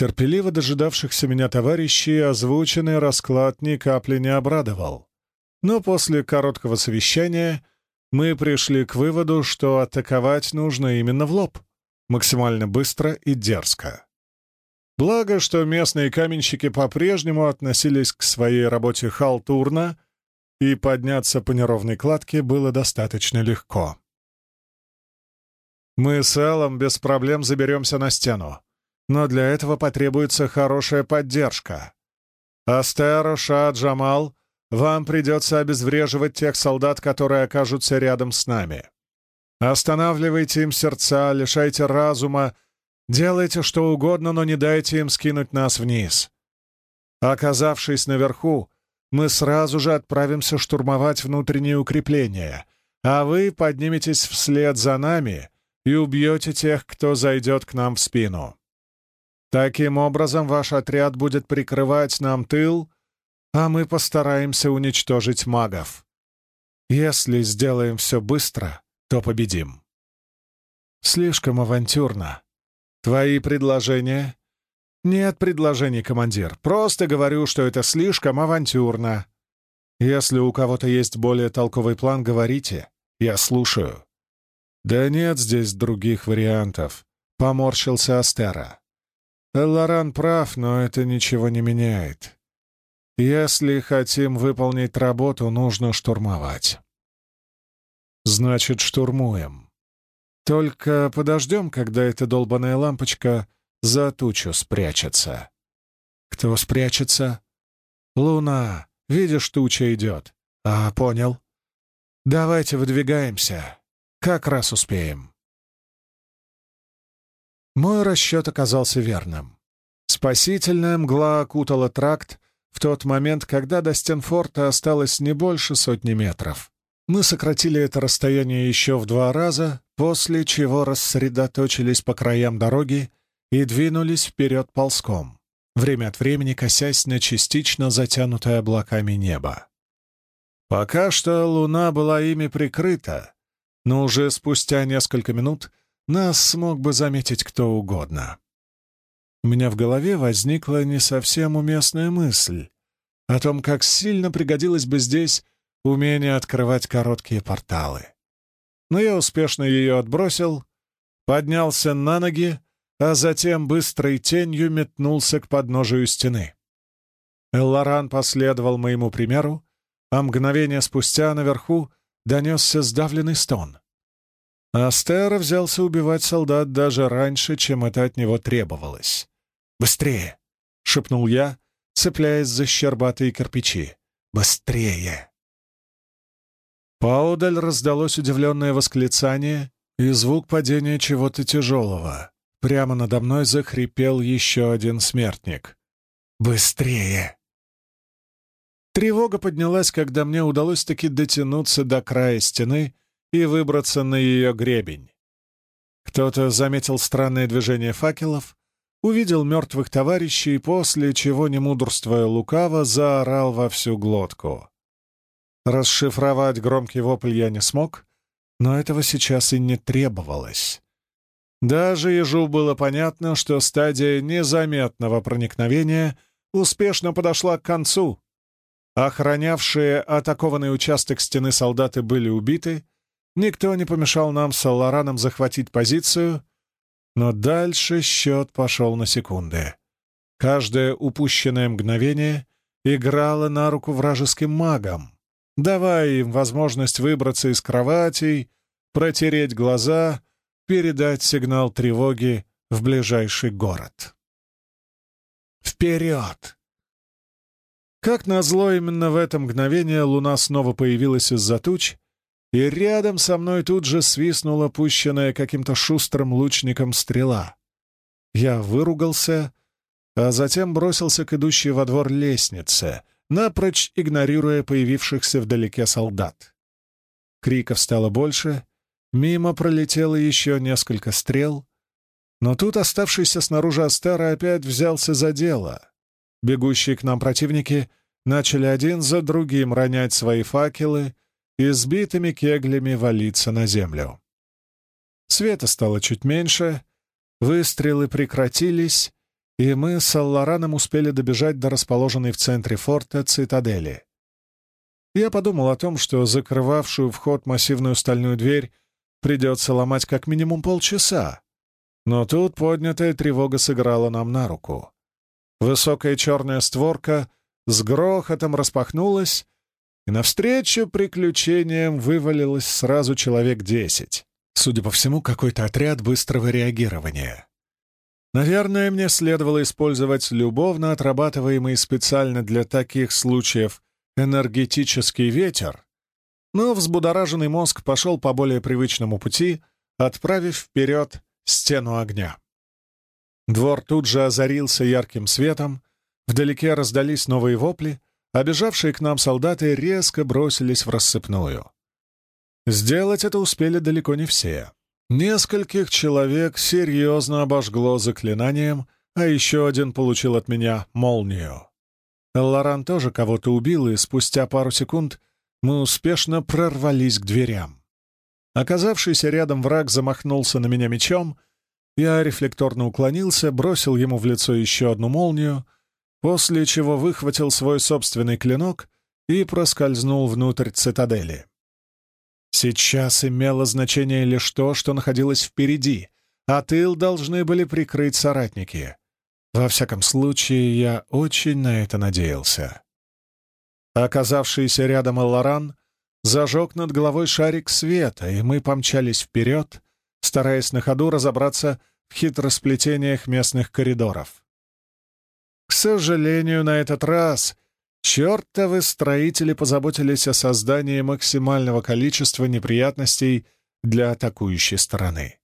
Терпеливо дожидавшихся меня товарищей озвученный расклад ни капли не обрадовал. Но после короткого совещания мы пришли к выводу, что атаковать нужно именно в лоб, максимально быстро и дерзко. Благо, что местные каменщики по-прежнему относились к своей работе халтурно, и подняться по неровной кладке было достаточно легко. Мы с Эллом без проблем заберемся на стену, но для этого потребуется хорошая поддержка. Астер, Ша, Джамал, вам придется обезвреживать тех солдат, которые окажутся рядом с нами. Останавливайте им сердца, лишайте разума, делайте что угодно, но не дайте им скинуть нас вниз. Оказавшись наверху, мы сразу же отправимся штурмовать внутренние укрепления, а вы подниметесь вслед за нами и убьете тех, кто зайдет к нам в спину. Таким образом, ваш отряд будет прикрывать нам тыл, а мы постараемся уничтожить магов. Если сделаем все быстро, то победим. Слишком авантюрно. Твои предложения? Нет предложений, командир. Просто говорю, что это слишком авантюрно. Если у кого-то есть более толковый план, говорите. Я слушаю. Да нет здесь других вариантов. Поморщился Астера. Лоран прав, но это ничего не меняет. Если хотим выполнить работу, нужно штурмовать. Значит, штурмуем. Только подождем, когда эта долбаная лампочка за тучу спрячется. Кто спрячется? Луна. Видишь, туча идет. А, понял. Давайте выдвигаемся. Как раз успеем. Мой расчет оказался верным. Спасительная мгла окутала тракт в тот момент, когда до Стенфорта осталось не больше сотни метров. Мы сократили это расстояние еще в два раза, после чего рассредоточились по краям дороги и двинулись вперед ползком, время от времени косясь на частично затянутое облаками небо. Пока что луна была ими прикрыта, но уже спустя несколько минут нас смог бы заметить кто угодно. У меня в голове возникла не совсем уместная мысль о том, как сильно пригодилось бы здесь умение открывать короткие порталы. Но я успешно ее отбросил, поднялся на ноги, а затем быстрой тенью метнулся к подножию стены. Эллоран последовал моему примеру, а мгновение спустя наверху донесся сдавленный стон. Астера взялся убивать солдат даже раньше, чем это от него требовалось. «Быстрее!» — шепнул я, цепляясь за щербатые кирпичи. «Быстрее!» Поодаль раздалось удивленное восклицание и звук падения чего-то тяжелого. Прямо надо мной захрипел еще один смертник. «Быстрее!» Тревога поднялась, когда мне удалось таки дотянуться до края стены и выбраться на ее гребень. Кто-то заметил странное движение факелов, увидел мертвых товарищей, после чего, не мудрствуя лукаво, заорал во всю глотку. Расшифровать громкий вопль я не смог, но этого сейчас и не требовалось. Даже ежу было понятно, что стадия незаметного проникновения успешно подошла к концу. Охранявшие атакованный участок стены солдаты были убиты, Никто не помешал нам с Аллараном захватить позицию, Но дальше счет пошел на секунды. Каждое упущенное мгновение играло на руку вражеским магам, давая им возможность выбраться из кроватей, протереть глаза, передать сигнал тревоги в ближайший город. Вперед! Как назло, именно в это мгновение луна снова появилась из-за туч, и рядом со мной тут же свистнула пущенная каким-то шустрым лучником стрела. Я выругался, а затем бросился к идущей во двор лестнице, напрочь игнорируя появившихся вдалеке солдат. Криков стало больше, мимо пролетело еще несколько стрел, но тут оставшийся снаружи Астера опять взялся за дело. Бегущие к нам противники начали один за другим ронять свои факелы и сбитыми кеглями валиться на землю. Света стало чуть меньше, выстрелы прекратились, и мы с Аллараном успели добежать до расположенной в центре форта цитадели. Я подумал о том, что закрывавшую вход массивную стальную дверь придется ломать как минимум полчаса, но тут поднятая тревога сыграла нам на руку. Высокая черная створка с грохотом распахнулась, и навстречу приключениям вывалилось сразу человек десять. Судя по всему, какой-то отряд быстрого реагирования. Наверное, мне следовало использовать любовно отрабатываемый специально для таких случаев энергетический ветер, но взбудораженный мозг пошел по более привычному пути, отправив вперед стену огня. Двор тут же озарился ярким светом, вдалеке раздались новые вопли, а бежавшие к нам солдаты резко бросились в рассыпную. Сделать это успели далеко не все. Нескольких человек серьезно обожгло заклинанием, а еще один получил от меня молнию. Лоран тоже кого-то убил, и спустя пару секунд мы успешно прорвались к дверям. Оказавшийся рядом враг замахнулся на меня мечом — я рефлекторно уклонился, бросил ему в лицо еще одну молнию, после чего выхватил свой собственный клинок и проскользнул внутрь цитадели. Сейчас имело значение лишь то, что находилось впереди, а тыл должны были прикрыть соратники. Во всяком случае, я очень на это надеялся. Оказавшийся рядом Эллоран зажег над головой шарик света, и мы помчались вперед, стараясь на ходу разобраться в хитросплетениях местных коридоров. К сожалению, на этот раз чертовы строители позаботились о создании максимального количества неприятностей для атакующей стороны.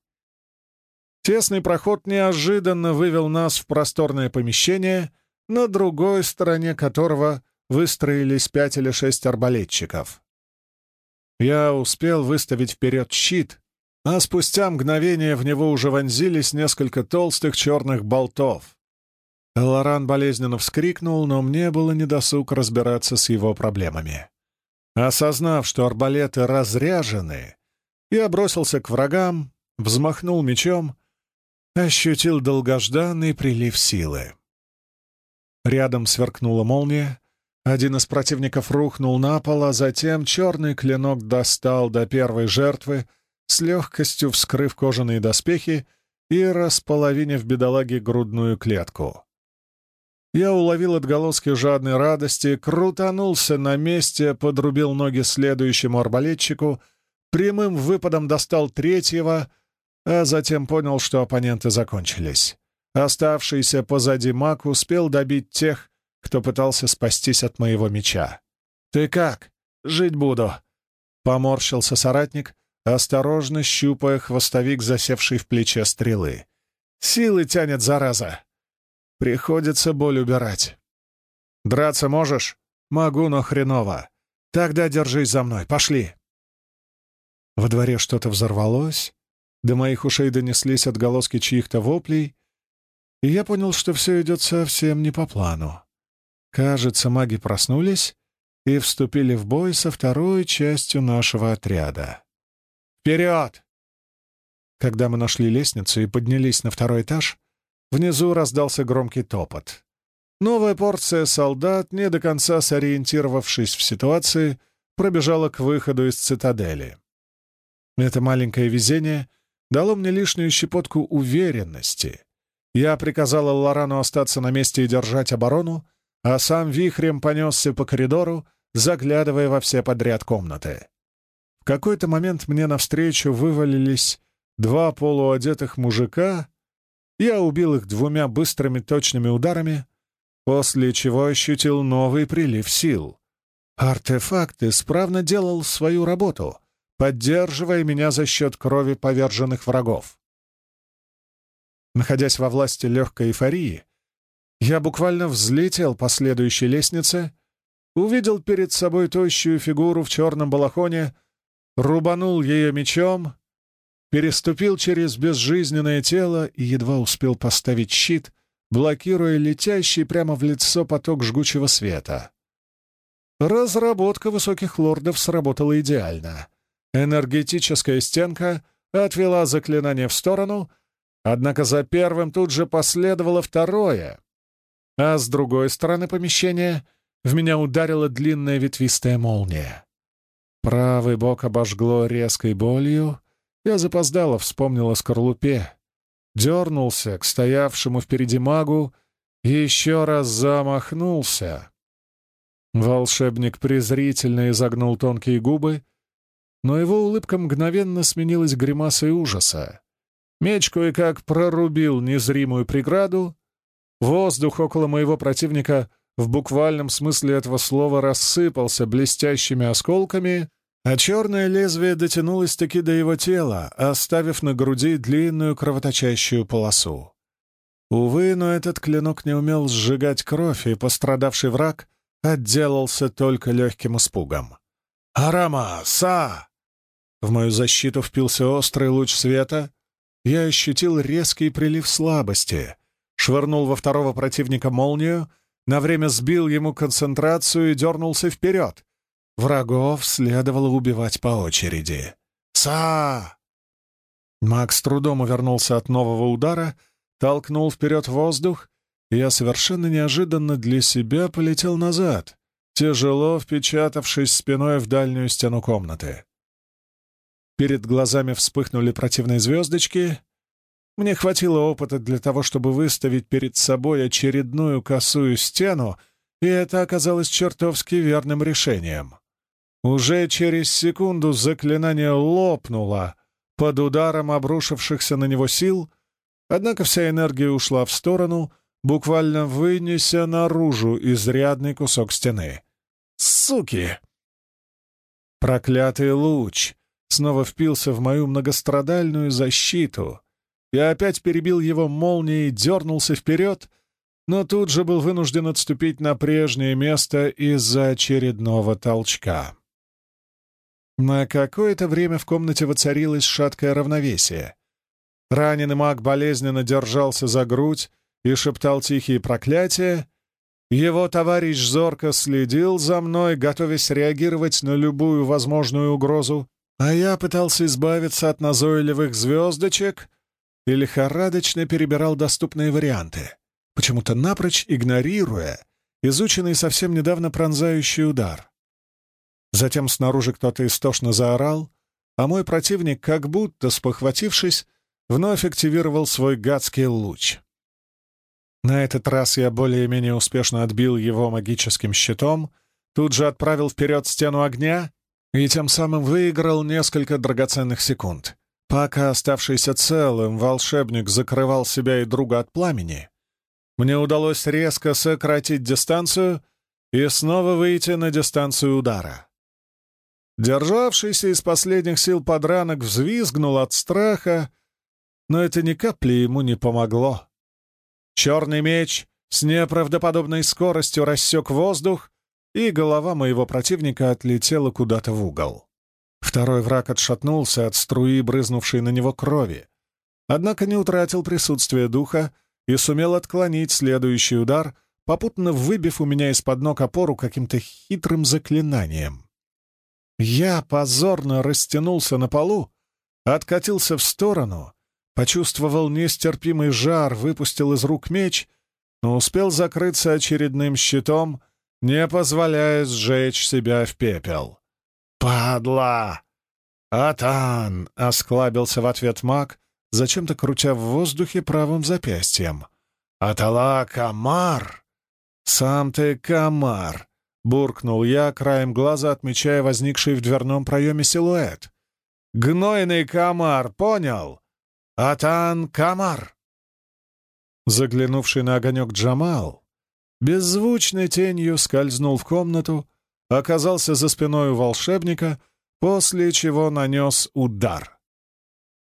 Тесный проход неожиданно вывел нас в просторное помещение, на другой стороне которого выстроились пять или шесть арбалетчиков. Я успел выставить вперед щит, а спустя мгновение в него уже вонзились несколько толстых черных болтов. Лоран болезненно вскрикнул, но мне было недосуг разбираться с его проблемами. Осознав, что арбалеты разряжены, я бросился к врагам, взмахнул мечом, ощутил долгожданный прилив силы. Рядом сверкнула молния, один из противников рухнул на пол, а затем черный клинок достал до первой жертвы, с легкостью вскрыв кожаные доспехи и располовинив бедолаге грудную клетку. Я уловил отголоски жадной радости, крутанулся на месте, подрубил ноги следующему арбалетчику, прямым выпадом достал третьего, а затем понял, что оппоненты закончились. Оставшийся позади маг успел добить тех, кто пытался спастись от моего меча. «Ты как? Жить буду!» Поморщился соратник, осторожно щупая хвостовик, засевший в плече стрелы. «Силы тянет, зараза! Приходится боль убирать. Драться можешь? Могу, но хреново. Тогда держись за мной, пошли!» Во дворе что-то взорвалось, до моих ушей донеслись отголоски чьих-то воплей, и я понял, что все идет совсем не по плану. Кажется, маги проснулись и вступили в бой со второй частью нашего отряда. «Вперед!» Когда мы нашли лестницу и поднялись на второй этаж, внизу раздался громкий топот. Новая порция солдат, не до конца сориентировавшись в ситуации, пробежала к выходу из цитадели. Это маленькое везение дало мне лишнюю щепотку уверенности. Я приказал Лорану остаться на месте и держать оборону, а сам вихрем понесся по коридору, заглядывая во все подряд комнаты. В какой-то момент мне навстречу вывалились два полуодетых мужика. Я убил их двумя быстрыми точными ударами, после чего ощутил новый прилив сил. Артефакт исправно делал свою работу, поддерживая меня за счет крови поверженных врагов. Находясь во власти легкой эйфории, я буквально взлетел по следующей лестнице, увидел перед собой тощую фигуру в черном балахоне, рубанул ее мечом, переступил через безжизненное тело и едва успел поставить щит, блокируя летящий прямо в лицо поток жгучего света. Разработка высоких лордов сработала идеально. Энергетическая стенка отвела заклинание в сторону, однако за первым тут же последовало второе, а с другой стороны помещения в меня ударила длинная ветвистая молния. Правый бок обожгло резкой болью, я запоздало вспомнил о скорлупе, дернулся к стоявшему впереди магу и еще раз замахнулся. Волшебник презрительно изогнул тонкие губы, но его улыбка мгновенно сменилась гримасой ужаса. Меч кое-как прорубил незримую преграду, воздух около моего противника в буквальном смысле этого слова рассыпался блестящими осколками, а черное лезвие дотянулось-таки до его тела, оставив на груди длинную кровоточащую полосу. Увы, но этот клинок не умел сжигать кровь, и пострадавший враг отделался только легким испугом. «Арама! Са!» В мою защиту впился острый луч света. Я ощутил резкий прилив слабости. Швырнул во второго противника молнию, на время сбил ему концентрацию и дернулся вперед. Врагов следовало убивать по очереди. «Са!» Макс трудом увернулся от нового удара, толкнул вперед воздух я совершенно неожиданно для себя полетел назад, тяжело впечатавшись спиной в дальнюю стену комнаты. Перед глазами вспыхнули противные звездочки. Мне хватило опыта для того, чтобы выставить перед собой очередную косую стену, и это оказалось чертовски верным решением. Уже через секунду заклинание лопнуло под ударом обрушившихся на него сил, однако вся энергия ушла в сторону — буквально вынеся наружу изрядный кусок стены. «Суки!» Проклятый луч снова впился в мою многострадальную защиту. Я опять перебил его молнией, дернулся вперед, но тут же был вынужден отступить на прежнее место из-за очередного толчка. На какое-то время в комнате воцарилось шаткое равновесие. Раненый маг болезненно держался за грудь, и шептал тихие проклятия, его товарищ зорко следил за мной, готовясь реагировать на любую возможную угрозу, а я пытался избавиться от назойливых звездочек и лихорадочно перебирал доступные варианты, почему-то напрочь игнорируя изученный совсем недавно пронзающий удар. Затем снаружи кто-то истошно заорал, а мой противник, как будто спохватившись, вновь активировал свой гадский луч. На этот раз я более-менее успешно отбил его магическим щитом, тут же отправил вперед стену огня и тем самым выиграл несколько драгоценных секунд. Пока оставшийся целым волшебник закрывал себя и друга от пламени, мне удалось резко сократить дистанцию и снова выйти на дистанцию удара. Державшийся из последних сил подранок взвизгнул от страха, но это ни капли ему не помогло. Черный меч с неправдоподобной скоростью рассек воздух, и голова моего противника отлетела куда-то в угол. Второй враг отшатнулся от струи, брызнувшей на него крови, однако не утратил присутствие духа и сумел отклонить следующий удар, попутно выбив у меня из-под ног опору каким-то хитрым заклинанием. Я позорно растянулся на полу, откатился в сторону Почувствовал нестерпимый жар, выпустил из рук меч, но успел закрыться очередным щитом, не позволяя сжечь себя в пепел. «Падла!» «Атан!» — осклабился в ответ маг, зачем-то крутя в воздухе правым запястьем. «Атала комар!» «Сам ты комар!» — буркнул я, краем глаза отмечая возникший в дверном проеме силуэт. «Гнойный комар, понял? Атан комар!» Заглянувший на огонек Джамал беззвучной тенью скользнул в комнату, оказался за спиной у волшебника, после чего нанес удар.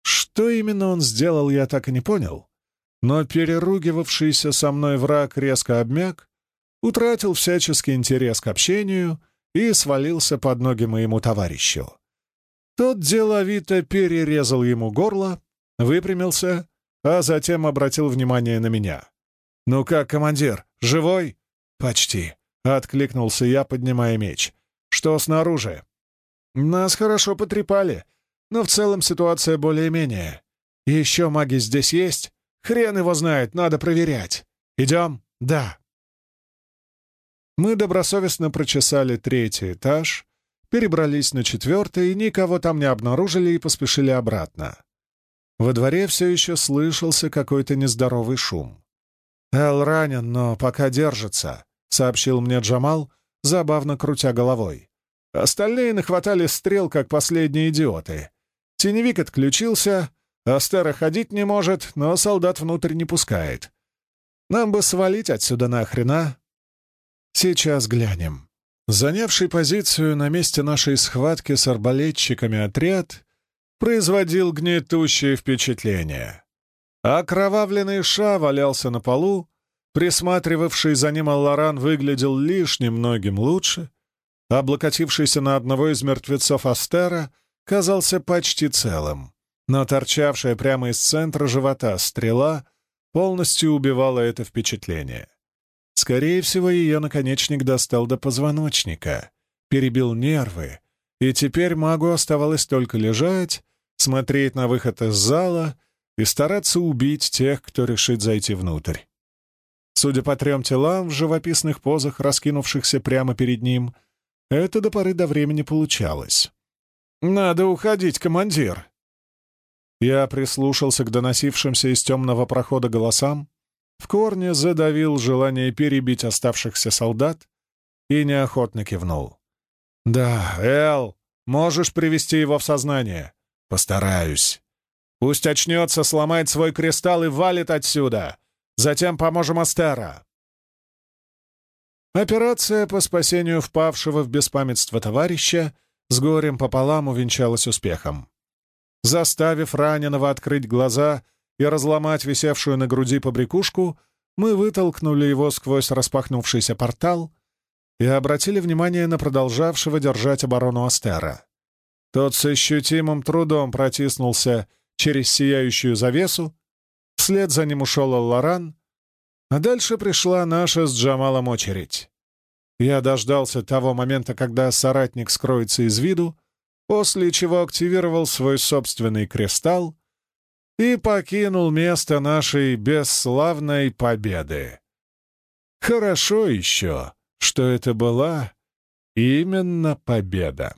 Что именно он сделал, я так и не понял, но переругивавшийся со мной враг резко обмяк, утратил всяческий интерес к общению и свалился под ноги моему товарищу. Тот деловито перерезал ему горло, выпрямился, а затем обратил внимание на меня. «Ну как, командир, живой?» «Почти», — откликнулся я, поднимая меч. «Что снаружи?» «Нас хорошо потрепали, но в целом ситуация более-менее. Еще маги здесь есть? Хрен его знает, надо проверять. Идем?» «Да». Мы добросовестно прочесали третий этаж, перебрались на четвертый, никого там не обнаружили и поспешили обратно. Во дворе все еще слышался какой-то нездоровый шум. «Эл ранен, но пока держится», — сообщил мне Джамал, забавно крутя головой. Остальные нахватали стрел, как последние идиоты. Теневик отключился, Астера ходить не может, но солдат внутрь не пускает. Нам бы свалить отсюда нахрена. Сейчас глянем. Занявший позицию на месте нашей схватки с арбалетчиками отряд производил гнетущее впечатление. Окровавленный Ша валялся на полу, присматривавший за ним Алларан выглядел лишь немногим лучше, облокотившийся на одного из мертвецов Астера казался почти целым, но торчавшая прямо из центра живота стрела полностью убивала это впечатление. Скорее всего, ее наконечник достал до позвоночника, перебил нервы, и теперь магу оставалось только лежать, смотреть на выход из зала и стараться убить тех, кто решит зайти внутрь. Судя по трем телам в живописных позах, раскинувшихся прямо перед ним, это до поры до времени получалось. «Надо уходить, командир!» Я прислушался к доносившимся из темного прохода голосам, в корне задавил желание перебить оставшихся солдат и неохотно кивнул. «Да, Эл, можешь привести его в сознание?» «Постараюсь». Пусть очнется, сломает свой кристалл и валит отсюда. Затем поможем Астера. Операция по спасению впавшего в беспамятство товарища с горем пополам увенчалась успехом. Заставив раненого открыть глаза и разломать висевшую на груди побрякушку, мы вытолкнули его сквозь распахнувшийся портал и обратили внимание на продолжавшего держать оборону Астера. Тот с ощутимым трудом протиснулся через сияющую завесу, вслед за ним ушел Алларан, а дальше пришла наша с Джамалом очередь. Я дождался того момента, когда соратник скроется из виду, после чего активировал свой собственный кристалл и покинул место нашей бесславной победы. Хорошо еще, что это была именно победа.